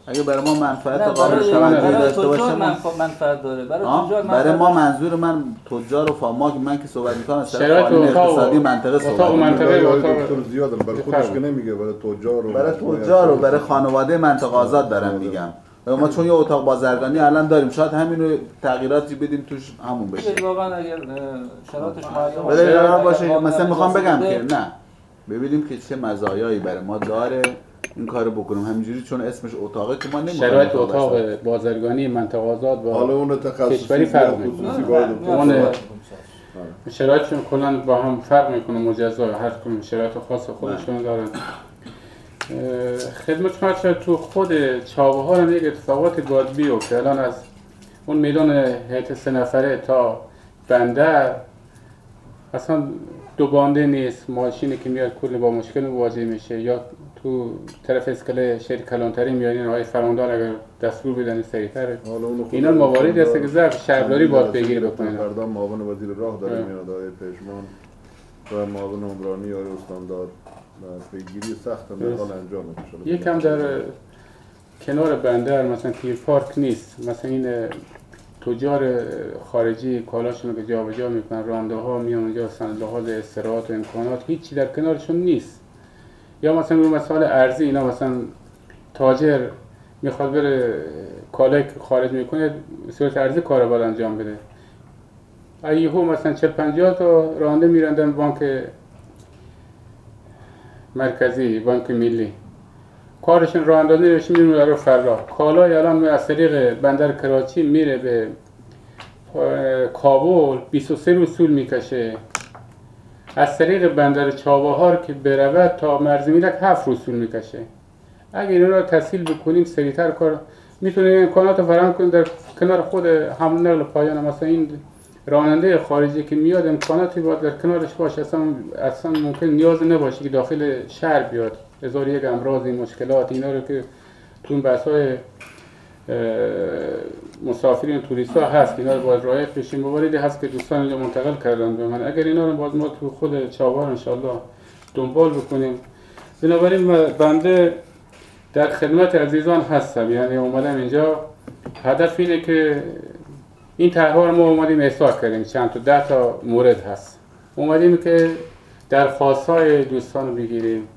Speaker 3: اگه برای ما منفعت قابل توجهی
Speaker 11: برای
Speaker 3: داشته باشه
Speaker 11: منف- منفعت داره. برای
Speaker 3: برای
Speaker 11: منفعت
Speaker 3: ما. منظور من تجار و فا ما من که صحبت می‌کنم از طرف اقتصادی منطقه صحبت.
Speaker 2: منطقه
Speaker 10: دکتر زیاد برای خودش که نمیگه برای تجار و
Speaker 3: برای تجار و برای خانواده منطقه آزاد دارم میگم. ما چون یه اتاق بازرگانی الان داریم شاید همین رو تغییراتی بدیم توش همون بشه.
Speaker 11: واقعا اگر شرایطش معلوم
Speaker 3: بله
Speaker 11: باشه،
Speaker 3: مثلا می‌خوام بگم که نه. ببینیم که چه مزایایی برای ما داره این کارو بکنیم. همینجوری چون اسمش اتاقه که ما نمی‌خوایم
Speaker 2: شرایط اتاق بازرگانی منطقه آزاد
Speaker 10: حالا
Speaker 2: با
Speaker 10: اون تخصصی
Speaker 2: کشوری فرق می‌کنه. شرایطشون کلا با هم فرق می‌کنه مجزا هر کدوم شرایط خاص خودشون دارن. خدمت شما شد تو خود چابه هم یک اتفاقات گاد بیفته الان از اون میدان هیئت سه نفره تا بندر اصلا دو بانده نیست. ماشینی که میاد کلی با مشکل مواجه میشه. یا تو طرف اسکله شهر کلانتری میارین آقای فرماندار اگر دستور بدن سریعتر. اینا مواردی هست که ضعف شهرداری باید بگیری
Speaker 10: جلسه
Speaker 2: بکنه.
Speaker 10: فردا معاون وزیر راه داره. میاد آقای پژمان و معاون عمرانی آقای استاندار. پیگیری سخت هم انجام انشالله.
Speaker 2: یکم در کنار بندر مثلا توی پارک نیست. مثلا این تجار خارجی کالاشون رو که جابجا می‌کنن رانده ها میان اونجا لحاظ استراحت و امکانات هیچی در کنارشون نیست. یا مثلا رو مسائل ارزی اینا مثلا تاجر می‌خواد بره کالای خارج می‌کنه صورت ارزی کار باید انجام بده. ایهو مثلا 40 50 تا رانده میرندن بانک مرکزی بانک ملی. کارشون راه اندازی بشه میره رو فراه کالای الان از طریق بندر کراچی میره به کابل. 23 روز طول می‌کشه. از طریق بندر چابهار که برود تا مرز میرک هفت روز طول می‌کشه. اگر این را تسهیل بکنیم سریعتر کار می‌تونه امکانات رو فراهم کنیم در کنار خود حمل نقل پایان مثلا این راننده خارجی که میاد امکاناتی باید در کنارش باشه اصلا, اصلا ممکن نیاز نباشه که داخل شهر بیاد. هزار یک امراضی مشکلات اینا رو که تو این بحث های مسافرین توریست ها هست اینا رو باید رعایت بشیم. مواردی هست که دوستان اینجا منتقل کردن به من. اگر اینا رو باز ما تو خود چابهار انشالله دنبال بکنیم. بنابراین بنده در خدمت عزیزان هستم. یعنی اومدم اینجا. هدف اینه که این طرحها رو ما اومدیم احساس کردیم. چند تا ده تا مورد هست. اومدیم که درخواست های دوستان رو بگیریم.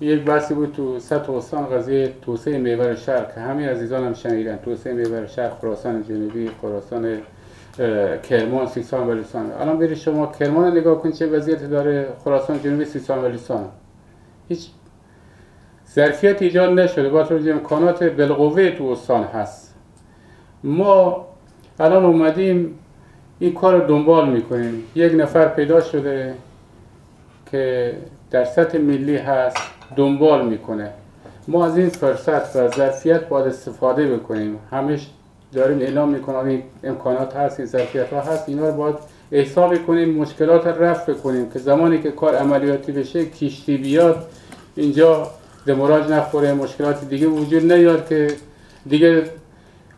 Speaker 2: یک بحثی بود تو سطح استان قضیه توسعه محور شهر که همه عزیزان هم شنیدن. توسعه محور شهر خراسان جنوبی خراسان کرمان سیستان و بلوچستان الان برید شما کرمان نگاه کنید چه وضعیتی داره. خراسان جنوبی سیستان و بلوچستان هیچ ظرفیت ایجاد نشده. با توجه امکانات بالقوه تو استان هست. ما الان اومدیم این کار رو دنبال می‌کنیم. یک نفر پیدا شده که در سطح ملی هست دنبال می‌کنه. ما از این فرصت و ظرفیت باید استفاده بکنیم. همش داریم اعلام می‌کنیم این امکانات هست این ظرفیت ها هست اینا رو باید احساب کنیم مشکلات رفع کنیم که زمانی که کار عملیاتی بشه کشتی بیاد اینجا دموراج نخوره مشکلات دیگه وجود نیاد که دیگه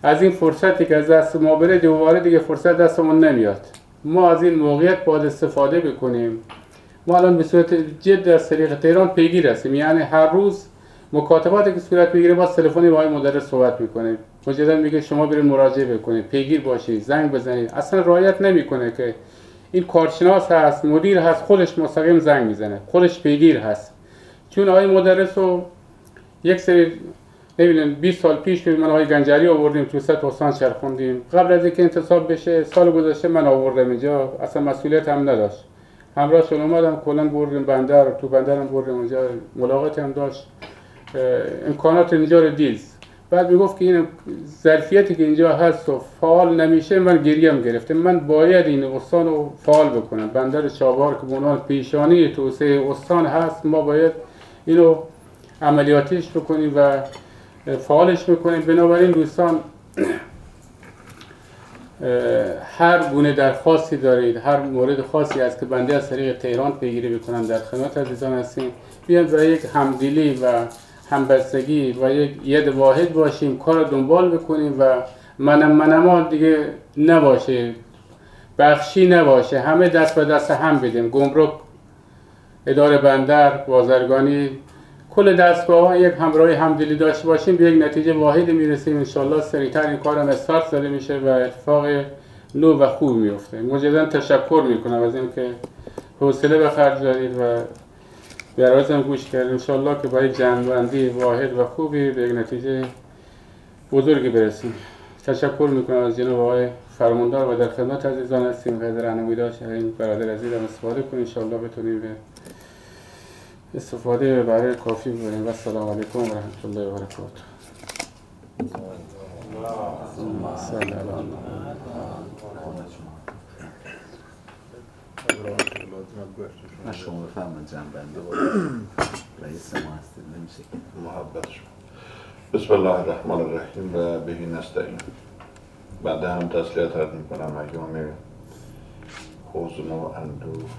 Speaker 2: از این فرصتی که از دست ما بره دوباره دیگه فرصت دستمون نمیاد. ما از این موقعیت باید استفاده بکنیم. ما الان به صورت جد از طریق تهران پیگیر هستیم. یعنی هر روز مکاتباتی که صورت می‌گیره با تلفنی با مدرس صحبت می‌کنیم. مجددا میگه شما برید مراجعه بکنید. پیگیر باشید زنگ بزنید. اصلا رعایت نمی‌کنه که این کارشناس هست مدیر هست خودش مستقیم زنگ می‌زنه. خودش پیگیر هست. چون آقای مدرس رو یک سری نمی‌دونم 20 سال پیش که من آقای گنجری آوردیم تو سطح استان چرخوندیم قبل از اینکه انتصاب بشه سال گذشته من آوردم اینجا. اصلا مسئولیت هم نداشت. همراهشون اومدم کلا بردیم بندر تو بندرم بردیم اونجا. ملاقات هم داشت. امکانات اینجا رو دید بعد می‌گفت که این ظرفیتی که اینجا هست و فعال نمیشه من گریم گرفته من باید این استان رو فعال بکنم. بندر چابهار که به عنوان پیشانی توسعه استان هست ما باید اینو عملیاتیش بکنیم و فعالش بکنیم بنابراین دوستان هر گونه درخواستی دارید هر مورد خاصی است که بنده از طریق تهران پیگیری بکنم در خدمت عزیزان هستیم. بیایم و یک همدلی و همبستگی و یک ید واحد باشیم کار دنبال بکنیم و منم منمان دیگه نباشه بخشی نباشه همه دست به دست هم بدیم. گمرک اداره بندر بازرگانی کل دستگاه ها یک همراهی همدلی داشته باشیم. به یک نتیجه واحدی می‌رسیم. انشالله سریعتر این کارم استارت زده میشه و اتفاق نو و خوب میفته مجددا تشکر می‌کنم از اینکه حوصله به خرج دارید و عرضم گوش کردید انشالله که با یک جمعبندی واحد و خوبی به یک نتیجه بزرگی برسیم. تشکر می‌کنم از جناب آقای فرماندار و در خدمت عزیزان هستیم. و در این برادر عزیز هم استفاده کنیم انشالله بتونیم به استفاده برای کافی بکنیم و السلام علیکم و رحمت الله و برکاته.
Speaker 3: نه شما بفرمایید جنبنده و رئیس ما هستید. نمیشه
Speaker 10: محبت شما. بسم الله الرحمن الرحیم و بهی نستعین. بعد هم تسلیت عرض می‌کنم ایام حزن و اندوه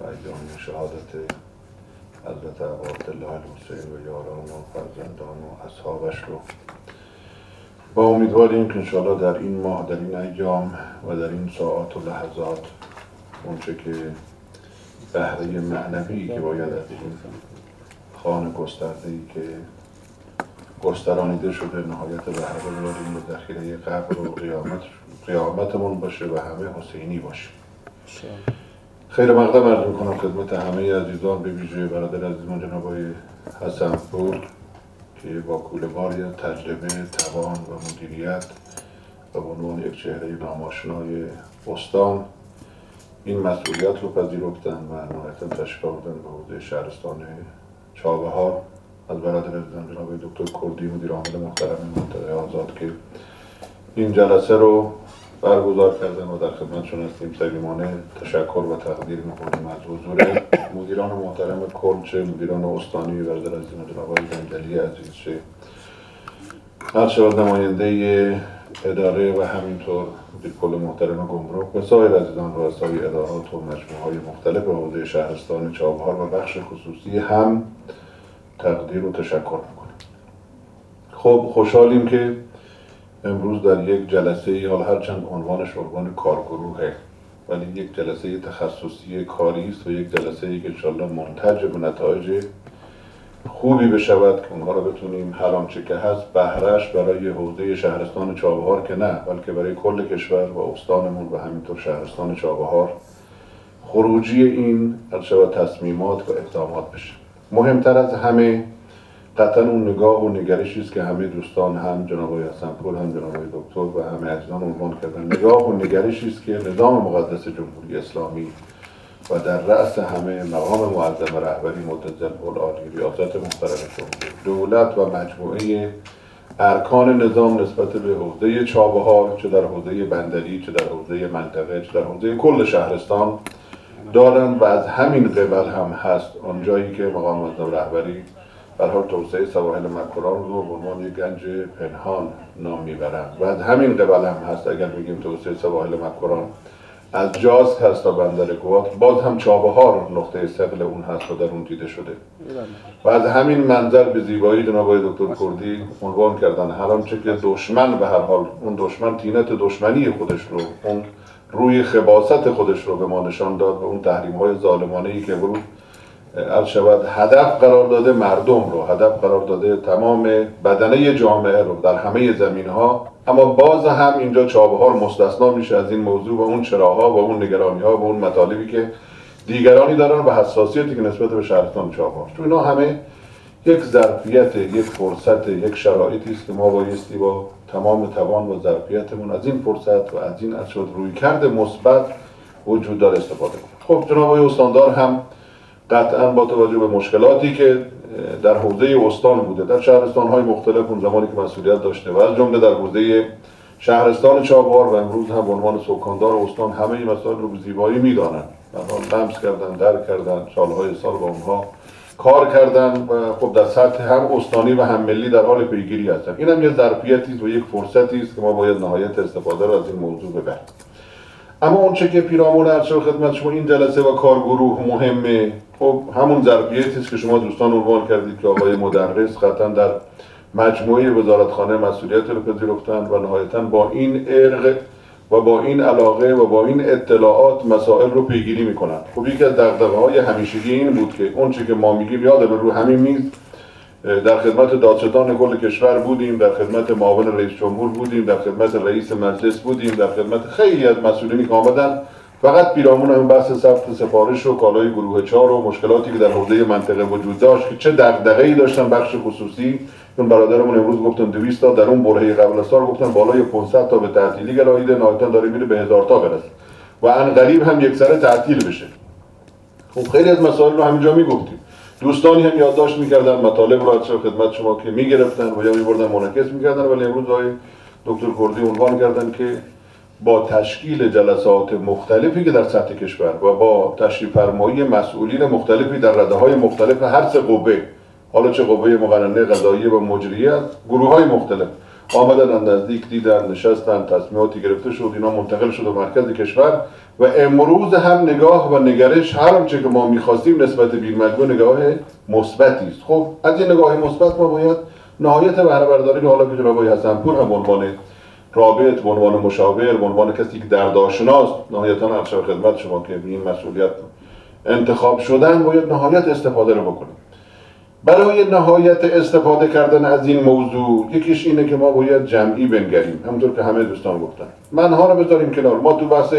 Speaker 10: و ایام شهادت حضرت ابا عبدالله الحسین و یاران و فرزندان و اصحابش رو با امیدواریم که انشاءالله در این ماه در این ایام و در این ساعات و لحظات اونچه که بهره معنوی که باید از این خانه گسترده ای که گسترانیده شده نهایت بهره ببریم و ذخیره قبر و قیامت قیامتمون باشه و همه حسینی باشه. خیر مقدم عرض می‌کنم خدمت همه عزیزان به ویژه برادر عزیزمون جناب آقای حسن پور که با کوله‌باری تجربه توان و مدیریت و عنوان یک چهره ناماشنای استان این مسئولیت رو پذیرفتن و نهایتا تشریف آوردن به حوزه شهرستان چابهار. از برادر عزیزم جناب دکتر کردی مدیر عامل محترم منطقه آزاد که این جلسه رو برگزار کردن و در خدمتشون هستیم صمیمانه تشکر و تقدیر می‌کنیم از حضور مدیران محترم کل چه مدیران استانی برادر عزیزم جناب آقای زنجلی عزیز چه هر نماینده اداره و همینطور مدیر کل محترم گمرک و سایر عزیزان رؤسای ادارات و مجموعه های مختلف حوزه شهرستان چابهار و بخش خصوصی هم تقدیر و تشکر می‌کنیم. خب خوشحالیم که امروز در یک جلسه حال هرچند عنوانش عنوان کارگروهه ولی یک جلسه تخصصی کاری است و یک جلسه ای که انشاءالله منتج به نتایج خوبی بشود که اونها رو بتونیم هر آنچه که هست بهرش برای حوزه شهرستان چابهار که نه بلکه برای کل کشور و استانمون و همینطور شهرستان چابهار خروجی این شود تصمیمات و اقدامات بشه. مهمتر از همه قطعا اون نگاه و نگرشی است که همه دوستان هم جناب آقای حسنپور هم جناب آقای دکتر و همه عزیزان عنوان کردن. نگاه و نگرشی است که نظام مقدس جمهوری اسلامی و در رأس همه مقام معظم رهبری متزل العالی ریاست محترم جمهوری دولت و مجموعه ارکان نظام نسبت به حوزه چابهار چه در حوزه بندری چه در حوزه منطقه چه در حوزه کل شهرستان دارند و از همین قبل هم هست. آنجایی که مقام معظم رهبری در حال توسعه سواحل مکران رو به عنوان گنج پنهان نام می‌برند. و از همین قبل هم هست اگر بگیم توسعه سواحل مکران از جاز هست تا بندر گوات باز هم چابهار نقطه سقل اون هست و در اون دیده شده. و از همین منظر به زیبایی جناب دکتر کردی عنوان کردن. هر آنچه که دشمن به هر حال اون دشمن تینت دشمنی خودش رو اون روی خباست خودش رو به ما نشان داد و اون تحریم های ظالمانه ای که ورود عرض شود هدف قرار داده مردم رو هدف قرار داده تمام بدنه جامعه رو در همه زمین ها اما باز هم اینجا چابهار مستثنا میشه از این موضوع و اون چراها و اون نگرانی ها و اون مطالبی که دیگرانی دارن و حساسیتی که نسبت به شهرستان چابهار. چون اینا همه یک ظرفیت یک فرصت یک شرایطی است که ما بایستی با تمام توان و ظرفیتمون از این فرصت و از این از روی کرده مثبت وجود داره استفاده کنیم. خب جناب استاندار هم قطعا با توجه به مشکلاتی که در حوزه استان بوده در شهرستان های مختلف اون زمانی که مسئولیت داشته و از جمله در حوزه شهرستان چابهار و امروز هم به عنوان سکاندار استان همه این مسائل رو به زیبایی می‌دانند. در لمس کردن در کردن سالهای سال با اونها کار کردن و خب در سطح هم استانی و هم ملی در حال پیگیری هستن. این هم یه ظرفیتی و یک فرصتی است که ما باید نهایت استفاده رو از این موضوع ببریم. اما اون چه که پیرامون عرض خدمت شما این جلسه و کارگروه مهمه. خب همون ظرفیتی است که شما دوستان عنوان کردید که آقای مدرس قطعا در مجموعه وزارتخانه مسئولیت رو پذیرفتند و نهایتا با این ارق و با این علاقه و با این اطلاعات مسائل رو پیگیری می‌کنن خب یکی از دغدغه‌های همیشگی این بود که اون که ما میگیم یاد رو همین میز در خدمت دادستان کل کشور بودیم در خدمت معاون رئیس جمهور بودیم در خدمت رئیس مجلس بودیم در خدمت خیلی از مسئولینی که آمدن. فقط پیرامون اون بحث ثبت سفارش و کالای گروه چهار و مشکلاتی که در حوزه منطقه وجود داشت که چه دغدغه‌ای داشتن بخش خصوصی. اون برادرمون امروز گفتن 200 تا در اون برهه قبل از سال گفتن بالای 500 تا به تعطیلی گراییده نهایتا داره میره به هزار تا برسه. و ان قریب هم یک سر تعطیل بشه. خب خیلی از مسائل رو همینجا می‌گفتیم. دوستانی هم یادداشت می‌کردن مطالب رو از خدمت شما که می‌گرفتن و یا میبردن منعکس می‌کردن ولی امروز آقای دکتر کردی عنوان کردن که با تشکیل جلسات مختلفی که در سطح کشور و با تشریف فرمایی مسئولین مختلفی در رده های مختلف هر سه قوه حالا چه قوه مقننه قضاییه و مجریه گروه های مختلف. آمدن نزدیک دیدن نشستن تصمیماتی گرفته شد اینا منتقل شد به مرکز کشور و امروز هم نگاه و نگرش هر آنچه که ما می‌خواستیم نسبت به این مجموعه نگاه مثبتی است. خب از این نگاه مثبت ما باید نهایت بهره برداری رو حالا که جناب حسنپور هم عنوان رابط به عنوان مشاور به عنوان کسی که دردآشناست نهایتا ارشد خدمت شما که این مسئولیت انتخاب شدن باید نهایت استفاده رو بکنیم برای نهایت استفاده کردن از این موضوع یکیش اینه که ما باید جمعی بنگریم. همونطور که همه دوستان گفتن. منها رو بذاریم کنار. ما تو بحث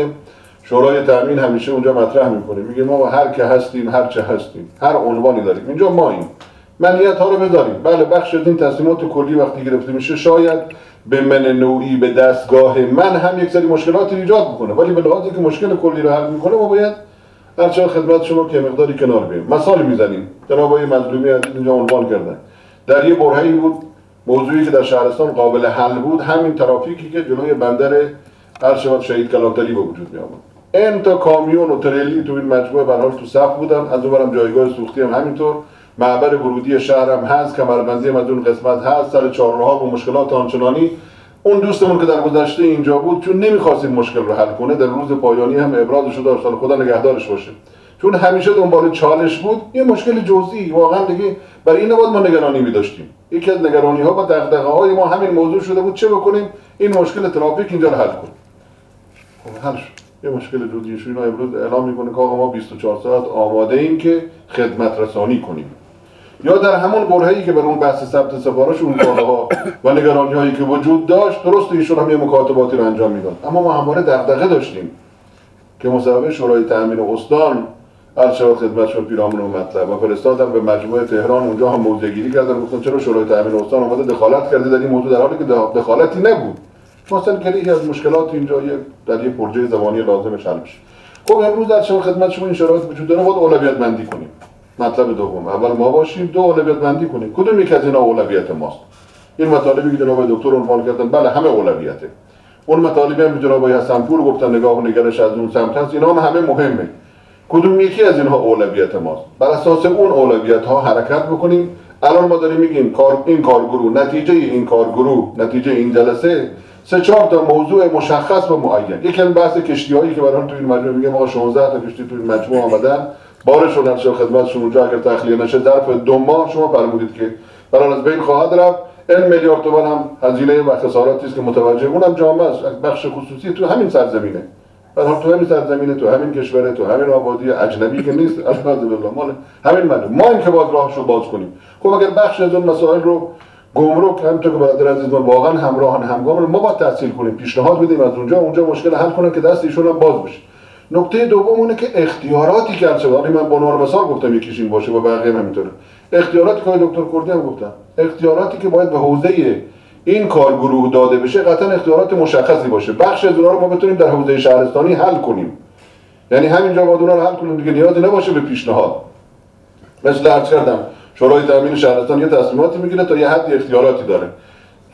Speaker 10: شورای تامین همیشه اونجا مطرح می‌کنیم. میگه ما هر که هستیم هر چه هستیم هر عنوانی داریم. اینجا ما این منیت ها رو بذاریم. بله بخش از این تصمیمات کلی وقتی گرفته میشه شاید به من نوعی به دستگاه من هم یک سری مشکلات ایجاد می‌کنه ولی به لحاظی که مشکل کلی رو حل می‌کنه ما باید هرچه خدمت شما که مقداری کنار بیم مثال می‌زنیم. جناب آقای مظلومی از اینجا عنوان کردن در یه برهه‌ای بود موضوعی که در شهرستان قابل حل بود همین ترافیکی که جلوی بندر هر شود شهید کلانتری به وجود می این تا کامیون و تریلی تو این مجموعه به تو صف بودن. از اونورم جایگاه سوختی هم همینطور. معبر ورودی شهرم هست کمربندی هم از اون قسمت هست. سر چهارراه و مشکلات آنچنانی. اون دوستمون که در گذشته اینجا بود چون نمی‌خواست این مشکل رو حل کنه در روز پایانی هم ابرازش رو داشت خدا نگهدارش باشه. چون همیشه دنبال چالش بود یه مشکل جزئی واقعا دیگه برای این نباید ما نگرانی می داشتیم یکی از نگرانی ها و دغدغه های ما همین موضوع شده بود چه بکنیم؟ این مشکل ترافیک اینجا رو حل کنیم. خب حل یه مشکل جزئی شو اینا امروز اعلام می‌کنه که آقا ما 24 ساعت آماده ایم که خدمت رسانی کنیم. یا در همون برهه‌ای که بر اون بحث ثبت سفارش اون ها و نگرانی هایی که وجود داشت درست ایشون هم یه مکاتباتی رو انجام می‌داد. اما ما همواره دغدغه داشتیم که مصوبه شورای تامین استان عرض شود خدمت شما پیرامون مطلب و فرستادم به مجموعه تهران. اونجا هم موضع گیری کردن گفتن چرا شورای تامین استان اومده دخالت کرده در این موضوع در حالی که دخالتی نبود. مثلا که از مشکلات اینجا در یه پروژه زمانی لازم حل بشه. خب امروز در شما خدمت شما این شرایط وجود داره. باید اولویت بندی کنیم. مطلب دوم. اول ما باشیم دو اولویت بندی کنیم. کدوم یک از اینا اولویت ماست؟ این مطالبی که جناب دکتر عنوان کردن بله همه اولویته. اون مطالبی هم جناب حسنپور گفتن نگاه و نگرش از اون سمت هست اینا هم همه مهمه. کدوم یکی از اینها اولویت ماست؟ بر اساس اون اولویت ها حرکت بکنیم. الان ما داریم میگیم کار این کارگروه نتیجه این کارگروه نتیجه این جلسه. سه چهار تا موضوع مشخص و معین. یکی بحث کشتی هایی که برای تو این مجموعه میگه ما 16 تا کشتی تو این مجموعه آمدن. بارشون در خدمتشون اونجا اگر تخلیه نشه. ظرف دو ماه شما فرمودید که برای از بین خواهد رفت. این میلیارد تومان هم هزینه و خساراتی است که متوجه اونم جامعه است. بخش خصوصی تو همین سرزمینه. حال تو همین سرزمینه تو همین کشوره تو همین آبادی اجنبی که نیست. الحمد بالله مال همین مردم ما این که باید راهشو باز کنیم. خب اگر بخش از اون مسائل رو گمرک همونطور که برادر عزیز ما واقعا همراهان همگام ما باید تحصیل کنیم. پیشنهاد بدیم از اونجا اونجا مشکل حل کنن که دست ایشون هم باز بشه. نکته دوم اونه که اختیاراتی که شده من به مثال گفتم یکیش این باشه و بقیه همینطوره. اختیاراتی که دکتر کردی هم گفتم. اختیاراتی که باید به حوزه این کارگروه داده بشه قطعا اختیارات مشخصی باشه. بخش از رو ما بتونیم در حوزه شهرستانی حل کنیم. یعنی همینجا باید اونها رو حل کنیم دیگه نیازی نباشه به پیشنهاد. مثل عرض کردم شورای تامین شهرستان یه تصمیماتی می‌گیره تا یه حدی اختیاراتی داره.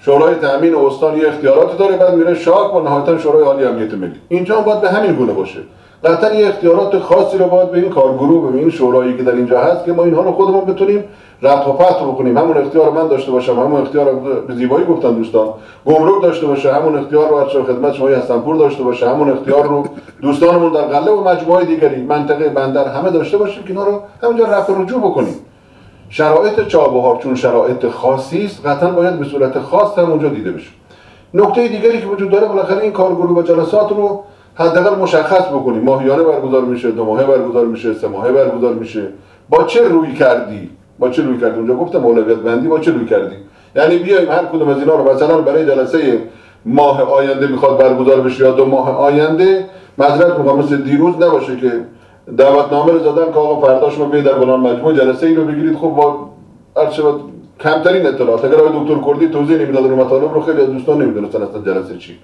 Speaker 10: شورای تامین استان یه اختیاراتی داره بعد میره شاک و نهایتا شورای عالی امنیت ملی. اینجا هم باید به همین گونه باشه. قطعا یه اختیارات خاصی رو باید به این کارگروه به این شورایی که در اینجا هست که ما اینها رو خودمون بتونیم رفت و فتح بکنیم همون اختیار من داشته باشم همون اختیار به زیبایی گفتن دوستان. گمرک داشته باشه همون اختیار رو از خدمت شما هستنپور داشته باشه همون اختیار رو دوستانمون در قله و مجموعه دیگری منطقه بندر همه داشته باشیم که اینا رو همونجا رفع رجوع بکنیم. شرایط چابهار چون شرایط خاصی است قطعا باید به صورت خاص هم اونجا دیده بشه. نکته دیگری که وجود داره بالاخره این کارگروه و جلسات رو حداقل مشخص بکنیم ماهیانه برگزار میشه دو ماهه برگزار میشه سه ماهه برگزار میشه. با چه روی کردی؟ با چه روی کردی؟ اونجا گفتم اولویت بندی با چه روی کردی؟ یعنی بیایم هر کدوم از اینا رو مثلا برای جلسه ماه آینده می‌خواد برگزار بشه یا دو ماه آینده معذرت می‌خوام. مثل دیروز نباشه که دعوتنامه رو زدن که آقا فردا شما بیاید در فلان مجموعه جلسه اینو بگیرید. خب با شود کمترین اطلاعات. اگر آقای دکتر کردی توضیح نمی‌داد رو مطالب رو خیلی از دوستان نمی‌دونستن اصلا جلسه چی.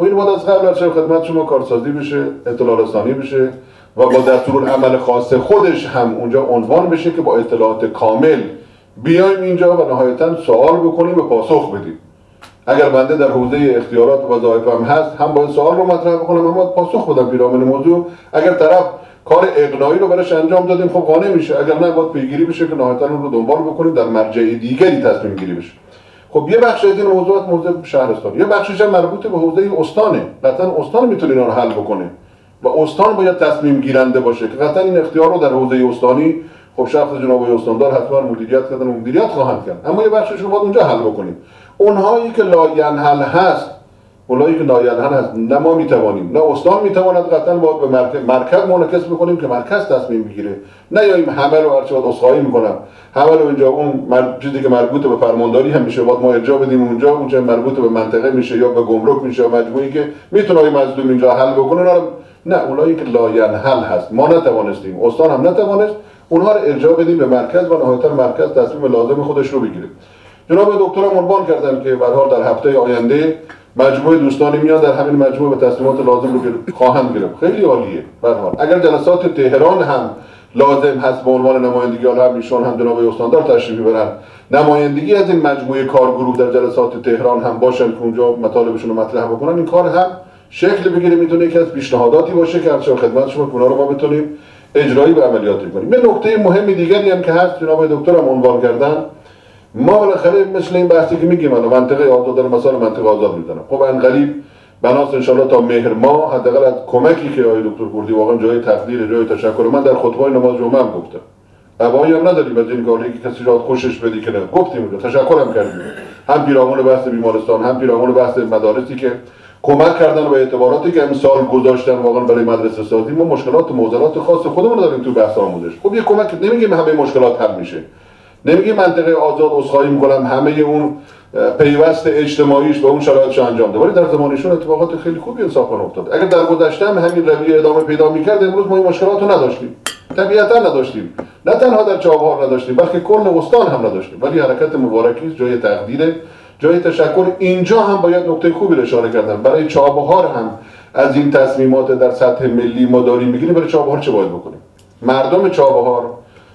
Speaker 10: خب این باید از قبل از خدمت شما کارسازی بشه اطلاع رسانی بشه و با دستور عمل خاص خودش هم اونجا عنوان بشه که با اطلاعات کامل بیایم اینجا و نهایتا سوال بکنیم و پاسخ بدیم. اگر بنده در حوزه اختیارات و وظایفم هست هم باید سوال رو مطرح بکنم باید پاسخ بدم پیرامون موضوع. اگر طرف کار اقناعی رو براش انجام دادیم خب قانع میشه. اگر نه باید پیگیری بشه که نهایتا اون رو دنبال بکنیم در مرجع دیگری تصمیم گیری بشه. خب یه بخش از این موضوعات موضوع شهرستان یه بخشش هم مربوط به حوزه استانه. قطعا استان می‌تونه اینا رو حل بکنه. و استان باید تصمیم گیرنده باشه که قطعا این اختیار رو در حوزه استانی خب شخص جناب استاندار حتما مدیریت کردن و مدیریت خواهند کرد. اما یه بخشش رو باید اونجا حل بکنیم. اونهایی که لاینحل هست اونایی که نایلهن هست نه ما می‌توانیم نه استان می‌تواند قطعا باید به مرکز, مرکز منعکس بکنیم که مرکز تصمیم بگیره. نه یا این همه رو هرچی باید اصخایی می‌کنم. همه رو اینجا اون چیزی که مربوط به فرمانداری هم میشه باید ما ارجاع بدیم اونجا اونجا مربوط به منطقه میشه یا به گمرک میشه مجموعی که می‌تونه مظلوم اینجا حل بکنه نه اونایی که حل هست ما نتوانستیم استان هم نتوانست اونها رو ارجاع بدیم به مرکز و نهایتا مرکز تصمیم لازم خودش رو بگیره. جناب دکترم عنوان کردن که به در هفته آینده مجموعه دوستانی میاد در همین مجموعه به تصمیمات لازم رو خواهند گرفت. خیلی عالیه. به اگر جلسات تهران هم لازم هست به عنوان نمایندگی حالا هم ایشون هم جناب استاندار تشریفی برن نمایندگی از این مجموعه کارگروه در جلسات تهران هم باشن که اونجا مطالبشون رو مطرح بکنن. این کار هم شکل بگیره. می‌تونه یکی از پیشنهاداتی باشه که هرچند خدمت شما کنار رو ما بتونیم اجرایی به عملیات کنیم. یه نکته مهم دیگری هم که هست جناب دکتر هم عنوان کردن. ما بالاخره مثل این بحثی که میگیم من منطقه آزاد در مثال منطقه آزاد می‌زنم خب انقلیب بناس انشالله تا مهر ما حداقل از کمکی که آقای دکتر کردی واقعا جای تقدیر جای تشکر من در خطبه نماز جمعه هم گفتم. ابایی هم نداریم از این کاری که کسی را خوشش بدی که نه. گفتیم اونجا. تشکر هم کردیم. هم پیرامون بحث بیمارستان هم پیرامون بحث مدارسی که کمک کردن و اعتباراتی که امسال گذاشتن واقعا برای مدرسه سازی. ما مشکلات و معضلات خاص خودمون داریم تو بحث آموزش. خب یه کمک نمیگیم همه مشکلات حل میشه. نمیگه منطقه آزاد عذرخواهی می‌کنم همه اون پیوست اجتماعیش به اون شرایطش انجام ده ولی در زمانشون اتفاقات خیلی خوبی انصافا افتاد. اگر در گذشته هم همین رویه ادامه پیدا می‌کرد امروز ما این مشکلات نداشتیم. طبیعتا نداشتیم. نه تنها در چابهار نداشتیم بلکه کل استان هم نداشتیم. ولی حرکت مبارکی جای تقدیره جای تشکر. اینجا هم باید نکته خوبی رو اشاره کردم. برای چابهار هم از این تصمیمات در سطح ملی ما داریم می‌گیریم. برای چابهار چه باید بکنیم؟ مردم چابهار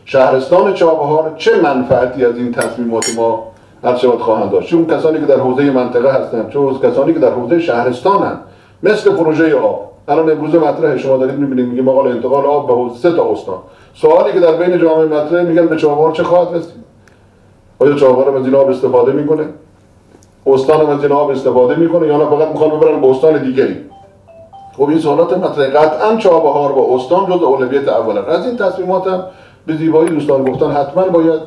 Speaker 10: شهرستان چابهار چه منفعتی از این تصمیمات ما هر شود خواهند داشت؟ چون کسانی که در حوزه منطقه هستند چه کسانی که در حوزه شهرستانند مثل پروژه آب. الان امروز مطرح شما دارید می‌بینید میگه مقال انتقال آب به حوزه سه تا استان. سوالی که در بین جامعه مطرح میگن به چابهار چه خواهد رسید؟ آیا چابهار از این آب استفاده می‌کنه؟ استان از این آب استفاده می‌کنه یا نه؟ فقط می‌خوان ببرن به استان دیگری خب این سوالات مطرح. قطعا چابهار با استان جز اولویت اولا از این تصمیمات به زیبایی دوستان گفتن حتما باید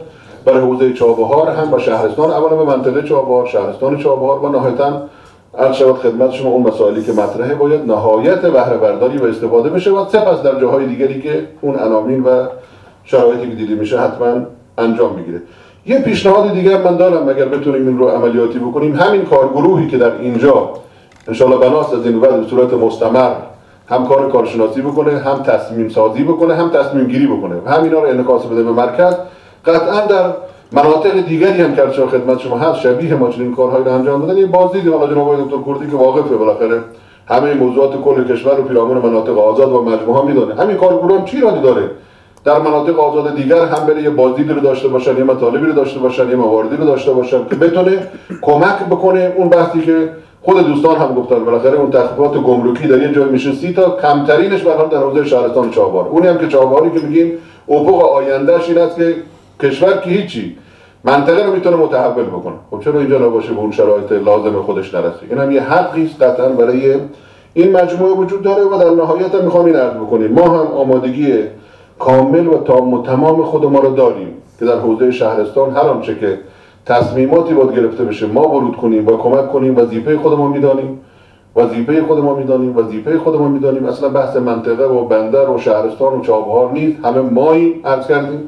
Speaker 10: برای حوزه چابهار هم و شهرستان اولا به منطقه چابهار شهرستان چابهار و نهایتا عرض شود خدمت شما اون مسائلی که مطرحه باید نهایت بهره برداری و استفاده بشه و سپس در جاهای دیگری که اون عناوین و شرایطی که دیده میشه حتما انجام می‌گیره. یه پیشنهاد دیگه من دارم اگر بتونیم این رو عملیاتی بکنیم همین کارگروهی که در اینجا انشالله بناس از این بعد به صورت مستمر هم کار کارشناسی بکنه هم تصمیم سازی بکنه هم تصمیم گیری بکنه. و همینا رو انعکاس بده به مرکز. قطعا در مناطق دیگری هم که خدمت شما هست شبیه ما چنین کارهایی رو انجام دادن. یه بازدیدی حالا جناب دکتر کردی که واقفه بالاخره همه موضوعات کل کشور و پیرامون مناطق آزاد و مجموعه ها می‌دونه همین کارگروه هم چی رانی داره؟ در مناطق آزاد دیگر هم بره یه بازدیدی رو داشته باشن یه مطالبی رو داشته باشن یه مواردی رو داشته باشن که بتونه کمک بکنه اون بحثی که خود دوستان هم گفتن بالاخره اون تخفیفات گمرکی در یه جای میشه سی تا کمترینش به در حوزه شهرستان چابهار اونی هم که چابهاری که میگیم افق آیندهش این است که کشور که هیچی منطقه رو می‌تونه متحول بکنه. خب چرا اینجا نباشه به اون شرایط لازم خودش نرسه؟ این هم یه حقی است قطعا برای این مجموعه وجود داره و در نهایت هم می‌خوام این عرض بکنیم. ما هم آمادگی کامل و تام و تمام خود ما رو داریم که در حوزه شهرستان هر آنچه که تصمیماتی باید گرفته بشه. ما ورود کنیم و کمک کنیم وظیفه خودمون می‌دانیم. وظیفه خودمون می‌دانیم وظیفه خودمون می‌دانیم. اصلا بحث منطقه و بندر و شهرستان و چابهار نیست. همه ماییم عرض کردیم.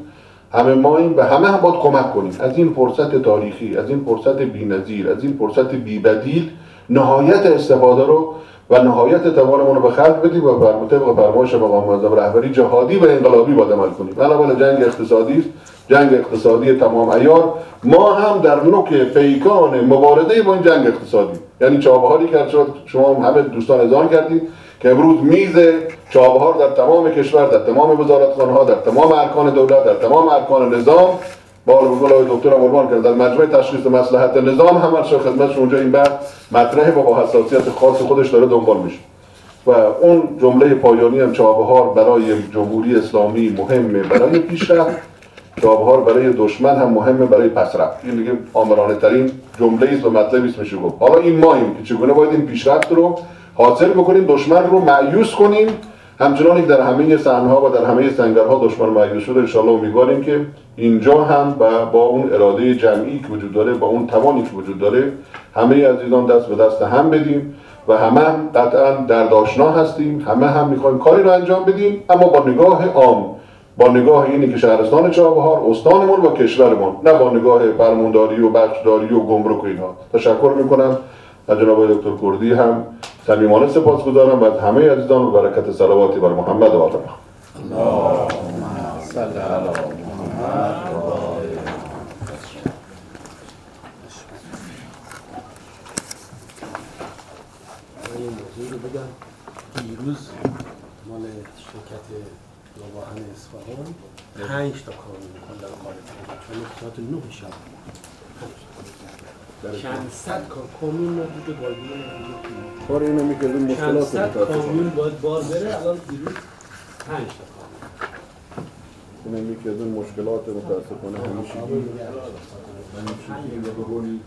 Speaker 10: همه ماییم و همه هم باید کمک کنیم. از این فرصت تاریخی از این فرصت بی‌نظیر از این فرصت بی‌بدیل نهایت استفاده رو و نهایت توانمون رو به خلق بدیم و بر مطابق فرمایش مقام معظم رهبری جهادی و انقلابی باید عمل کنیم. علاوه جنگ اقتصادی است. جنگ اقتصادی تمام ایار ما هم در نوک پیکان مبارزه با این جنگ اقتصادی. یعنی چابهاری که شد شما همه دوستان اذان کردید که امروز میز چابهار در تمام کشور در تمام وزارتخانه ها در تمام ارکان دولت در تمام ارکان نظام. با قول دکتر قربان کرد در مجمع تشخیص مصلحت نظام هم هر خدمت اونجا این بعد مطرح با حساسیت خاص خودش داره دنبال میشه. و اون جمله پایانی هم چابهار برای جمهوری اسلامی مهمه برای پیشرفت. چابهار برای دشمن هم مهمه برای پسرفت. این دیگه آمرانه ترین جمله است و مطلبی است میشه گفت. حالا این ماییم که چگونه باید این پیشرفت رو حاصل بکنیم دشمن رو معیوس کنیم. همچنان در همه ها و در همه سنگرها دشمن معیوس شده. انشاءالله امیدواریم که اینجا هم و با اون اراده جمعی که وجود داره با اون توانی که وجود داره همه عزیزان دست به دست هم بدیم و همه هم قطعا دردآشنا هستیم. همه هم می‌خوایم کاری رو انجام بدیم اما با نگاه عام با نگاه اینی که شهرستان چابهار استانمون و کشورمون نه با نگاه فرمانداری و بخشداری و گمرک و اینها. تشکر می‌کنم. از جناب دکتر کردی هم صمیمانه سپاسگزارم و از همه عزیزان و برکت صلواتی بر محمد و آل
Speaker 8: این موضوع رو بگم دیروز مال شرکت نواهن اصفهان پنج تا کانون کلا خارج کرد چون ساعت نه شب. چند صد کا- کامیون رو دیگه بالگی
Speaker 10: کار اینو می‌کردیم
Speaker 8: چند
Speaker 10: مشکلات
Speaker 8: صد
Speaker 10: متاسفانه
Speaker 8: کامیون باید بار بره الان دیروز پنج تا کامیون
Speaker 10: اینو می‌کردیم مشکلات متاسفانه همیشه. همیشگی و به قولی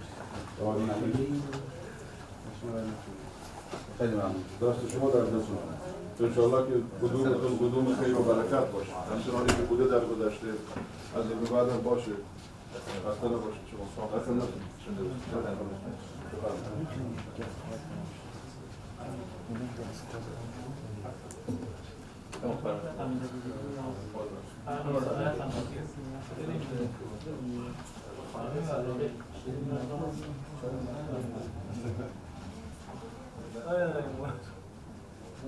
Speaker 10: خیلی ممنون. دست شما در دست شما. انشاءالله که قدومتون قدوم خیر و برکت باشه. همچنانی که بوده در گذشته از این بعد هم باشه. خسته نباشید شما. خسته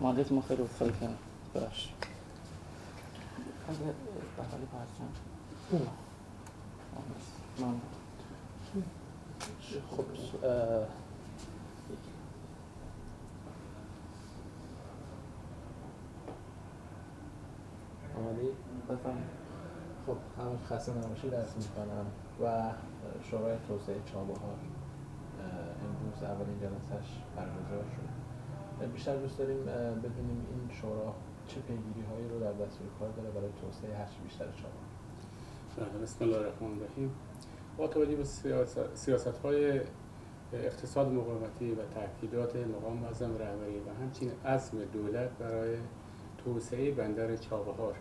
Speaker 11: مادت ما خیلی کرد ببخش اگه بخالی پرسم من خب اه،
Speaker 13: آماده
Speaker 11: بفهم
Speaker 13: خب خسته نباشید. درس می‌کنم. و شورای توسعه اه، امروز اولین جلسش برگزار شد. بیشتر دوست داریم بدونیم این شورا چه پیگیری هایی رو در دستور کار داره برای توسعه هرچی بیشتر چابهار
Speaker 2: بله، بسم الله الرحمن الرحیم. با توجه به سیاست های اقتصاد مقاومتی و تاکیدات مقام معظم رهبری و همچنین عزم دولت برای توسعه بندر چابهار.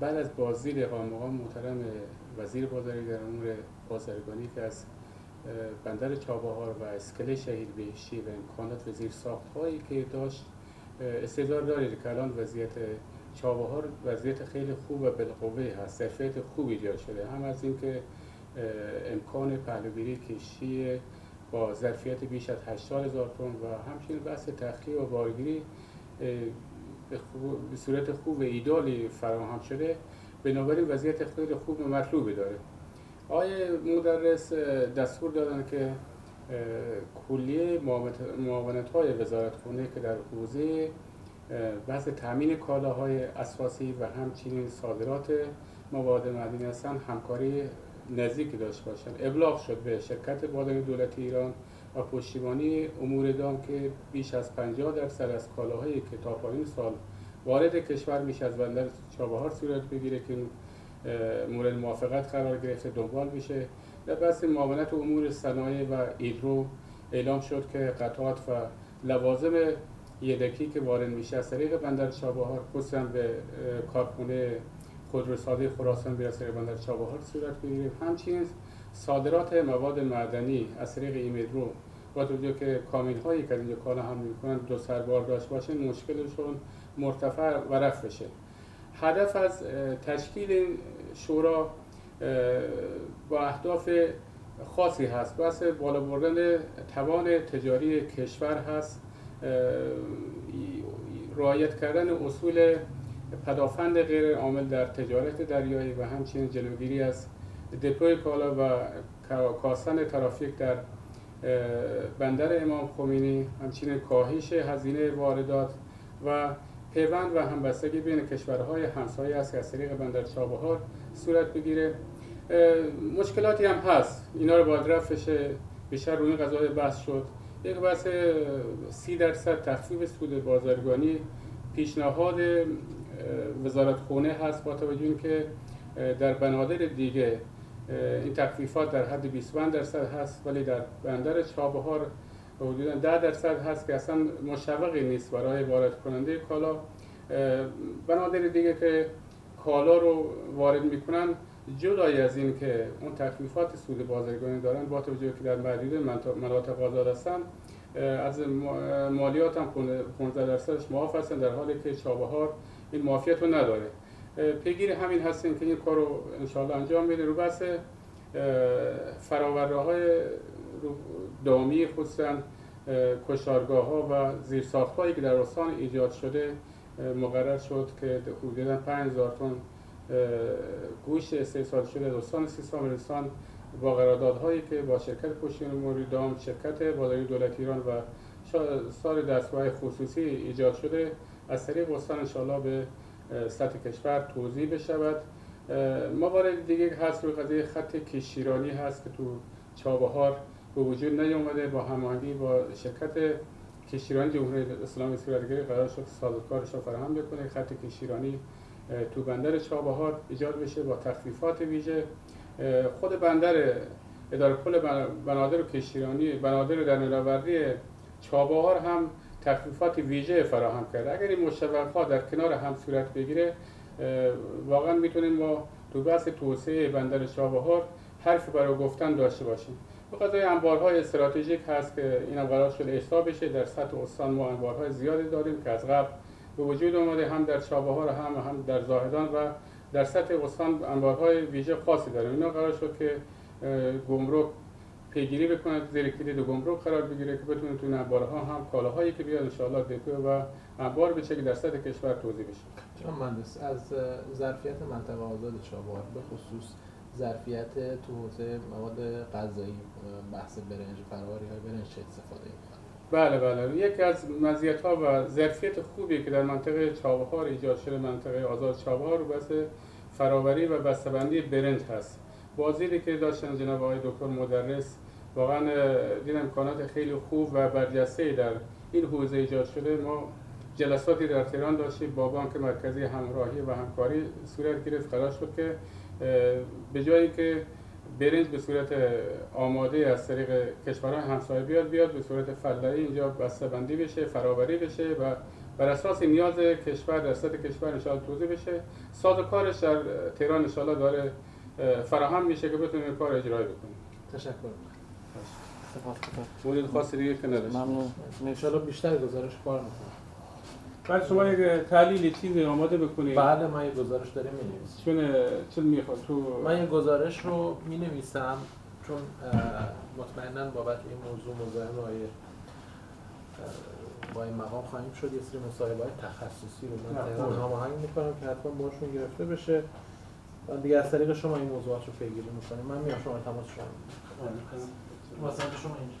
Speaker 2: بعد از بازدید قام مقام محترم وزیر بازاری در امور بازرگانی که از بندر چابهار و اسکله شهید بهشتی و امکانات و زیر هایی که داشت استدلال دارید که الان وضعیت چابهار وضعیت خیلی خوب و بالقوه هست ظرفیت خوبی ایجاد شده. هم از اینکه امکان پهلوگیری کشتی با ظرفیت بیش از 80 هزار تن و همچنین بحث تخلیه و بارگیری به صورت خوب و ایدالی فراهم شده. بنابراین وضعیت خیلی خوب و مطلوبی داره. آقای مدرس دستور دادن که کلیه معاونت های وزارت خونه که در حوزه بحث تامین کالاهای اساسی و همچنین صادرات مواد معدنی هستن همکاری نزدیکی داشته باشند ابلاغ شد به شرکت بادن دولتی ایران و پشتیبانی امور دام که بیش از 50 درصد از کالاهایی که تا پایین سال وارد کشور میشه از بندر چابهار صورت بگیره که مورد موافقت قرار گرفته دنبال میشه. در بحث معاونت امور صنایع و ایدرو اعلام شد که قطعات و لوازم یدکی که وارد میشه از طریق بندر چابهار خصوصا به کارخونه خودروسازی خراسان به بندر چابهار صورت بگیره همچنین صادرات مواد معدنی از طریق ایمیدرو با توجه که کامین هایی که اینجا کالا هم می‌کنن دو سربار داشت باشه مشکلشون مرتفع و رفع بشه. هدف از تشکیل این شورا با اهداف خاصی هست. بحث بالا بردن توان تجاری کشور هست. رعایت کردن اصول پدافند غیر عامل در تجارت دریایی و همچنین جلوگیری از دپوی کالا و کاستن ترافیک در بندر امام خمینی همچنین کاهش هزینه واردات و پیوند و همبستگی بین کشورهای همسایه است که از طریق بندر چابهار صورت بگیره. مشکلاتی هم هست. اینا رو باید رفعش بیشتر روی قضای بحث شد. یک بحث سی درصد تخفیف سود بازرگانی پیشنهاد وزارت خونه هست با توجه که در بنادر دیگه این تخفیفات در حد 25 درصد هست ولی در بندر چابهار حدودا 10 درصد هست که اصلا مشوقی نیست برای وارد کننده کالا. بنادر دیگه که کالا رو وارد می‌کنن جدای از این که اون تخفیفات سود بازرگانی دارن با توجه که در محدود مناطق آزاد هستن از مالیات هم 15 درصدش معاف هستن در حالی که چابهار این معافیت رو نداره. پیگیر همین هستیم که این کار رو انشاءالله انجام میده رو بحث فراورده های دامی خصوصا کشارگاه ها و زیرساخت هایی که در استان ایجاد شده مقرر شد که حدودا 5000 تن گوشت استحصال شده از استان سیستان با قراردادهایی که با شرکت پشتین موری دام شرکت بازاری دولت ایران و سال دستگاه خصوصی ایجاد شده از طریق استان انشاءالله به سطح کشور توضیح بشود. موارد دیگه هست روی قضیه خط کشیرانی هست که تو چابهار به وجود نیومده با هماهنگی با شرکت کشیرانی جمهوری اسلامی صورتگیری قرار شد سازوکارش رو فراهم بکنه. خط کشیرانی تو بندر چابهار ایجاد بشه با تخفیفات ویژه. خود بندر اداره کل بنادر و کشیرانی بنادر در نوآوری چابهار هم تخفیفات ویژه فراهم کرده. اگر این مشوقات در کنار هم صورت بگیره واقعا می‌تونیم ما تو بحث توسعه بندر چابهار حرف برای گفتن داشته باشیم. به قضای انبارهای استراتژیک هست که این قرار شده احسا بشه. در سطح استان ما انبارهای زیادی داریم که از قبل به وجود آمده هم در چابهار هم هم در زاهدان و در سطح استان انبارهای ویژه خاصی داریم. اینا قرار شد که گمرک پیگیری بکنه زیر کلید گمرک قرار بگیره که بتونه تو انبارها هم کالاهایی که بیاد ان دپو و انبار بشه که در سطح کشور توضیح بشه.
Speaker 13: جناب مهندس از ظرفیت منطقه آزاد چابهار به خصوص ظرفیت تو حوزه مواد غذایی بحث برنج فراوری های برنج چه استفاده می‌کنه؟
Speaker 2: بله بله. یکی از مزیت ها و ظرفیت خوبی که در منطقه چابهار ایجاد شده منطقه آزاد چابهار بحث فراوری و بسته‌بندی برنج هست. بازدیدی که داشتن جناب آقای دکتر مدرس واقعا دین امکانات خیلی خوب و برجسته در این حوزه ایجاد شده. ما جلساتی در تهران داشتیم با بانک مرکزی همراهی و همکاری صورت گرفت قرار شد که به جایی که برنج به صورت آماده از طریق کشورهای همسایه بیاد بیاد به صورت فلاحی اینجا بسته بندی بشه فراوری بشه و بر اساس نیاز کشور در سطح کشور انشاءالله توضیح بشه. ساز و کارش در تهران انشاءالله داره اه، فراهم میشه که بتونیم این کار اجرایی بکنیم.
Speaker 13: تشکر.
Speaker 2: مورد خاصی دیگه که نداشت
Speaker 13: ممنون. انشالله بیشتر گزارش کار می‌کنم.
Speaker 5: بعد شما یک تحلیل چیزی آماده بکنید.
Speaker 13: بله من یه گزارش داریم می
Speaker 5: چون چون می‌خواد تو
Speaker 13: من این گزارش رو می نویسم چون مطمئنا بابت این موضوع مزاحم اه، با این مقام خواهیم شد. یه سری مصاحبه های تخصصی رو من. هماهنگ می‌کنم که حتما باشون گرفته بشه. و دیگه از طریق شما این موضوعات رو پیگیری می‌کنیم. من میام شما تماس شما. واسه شما اینجا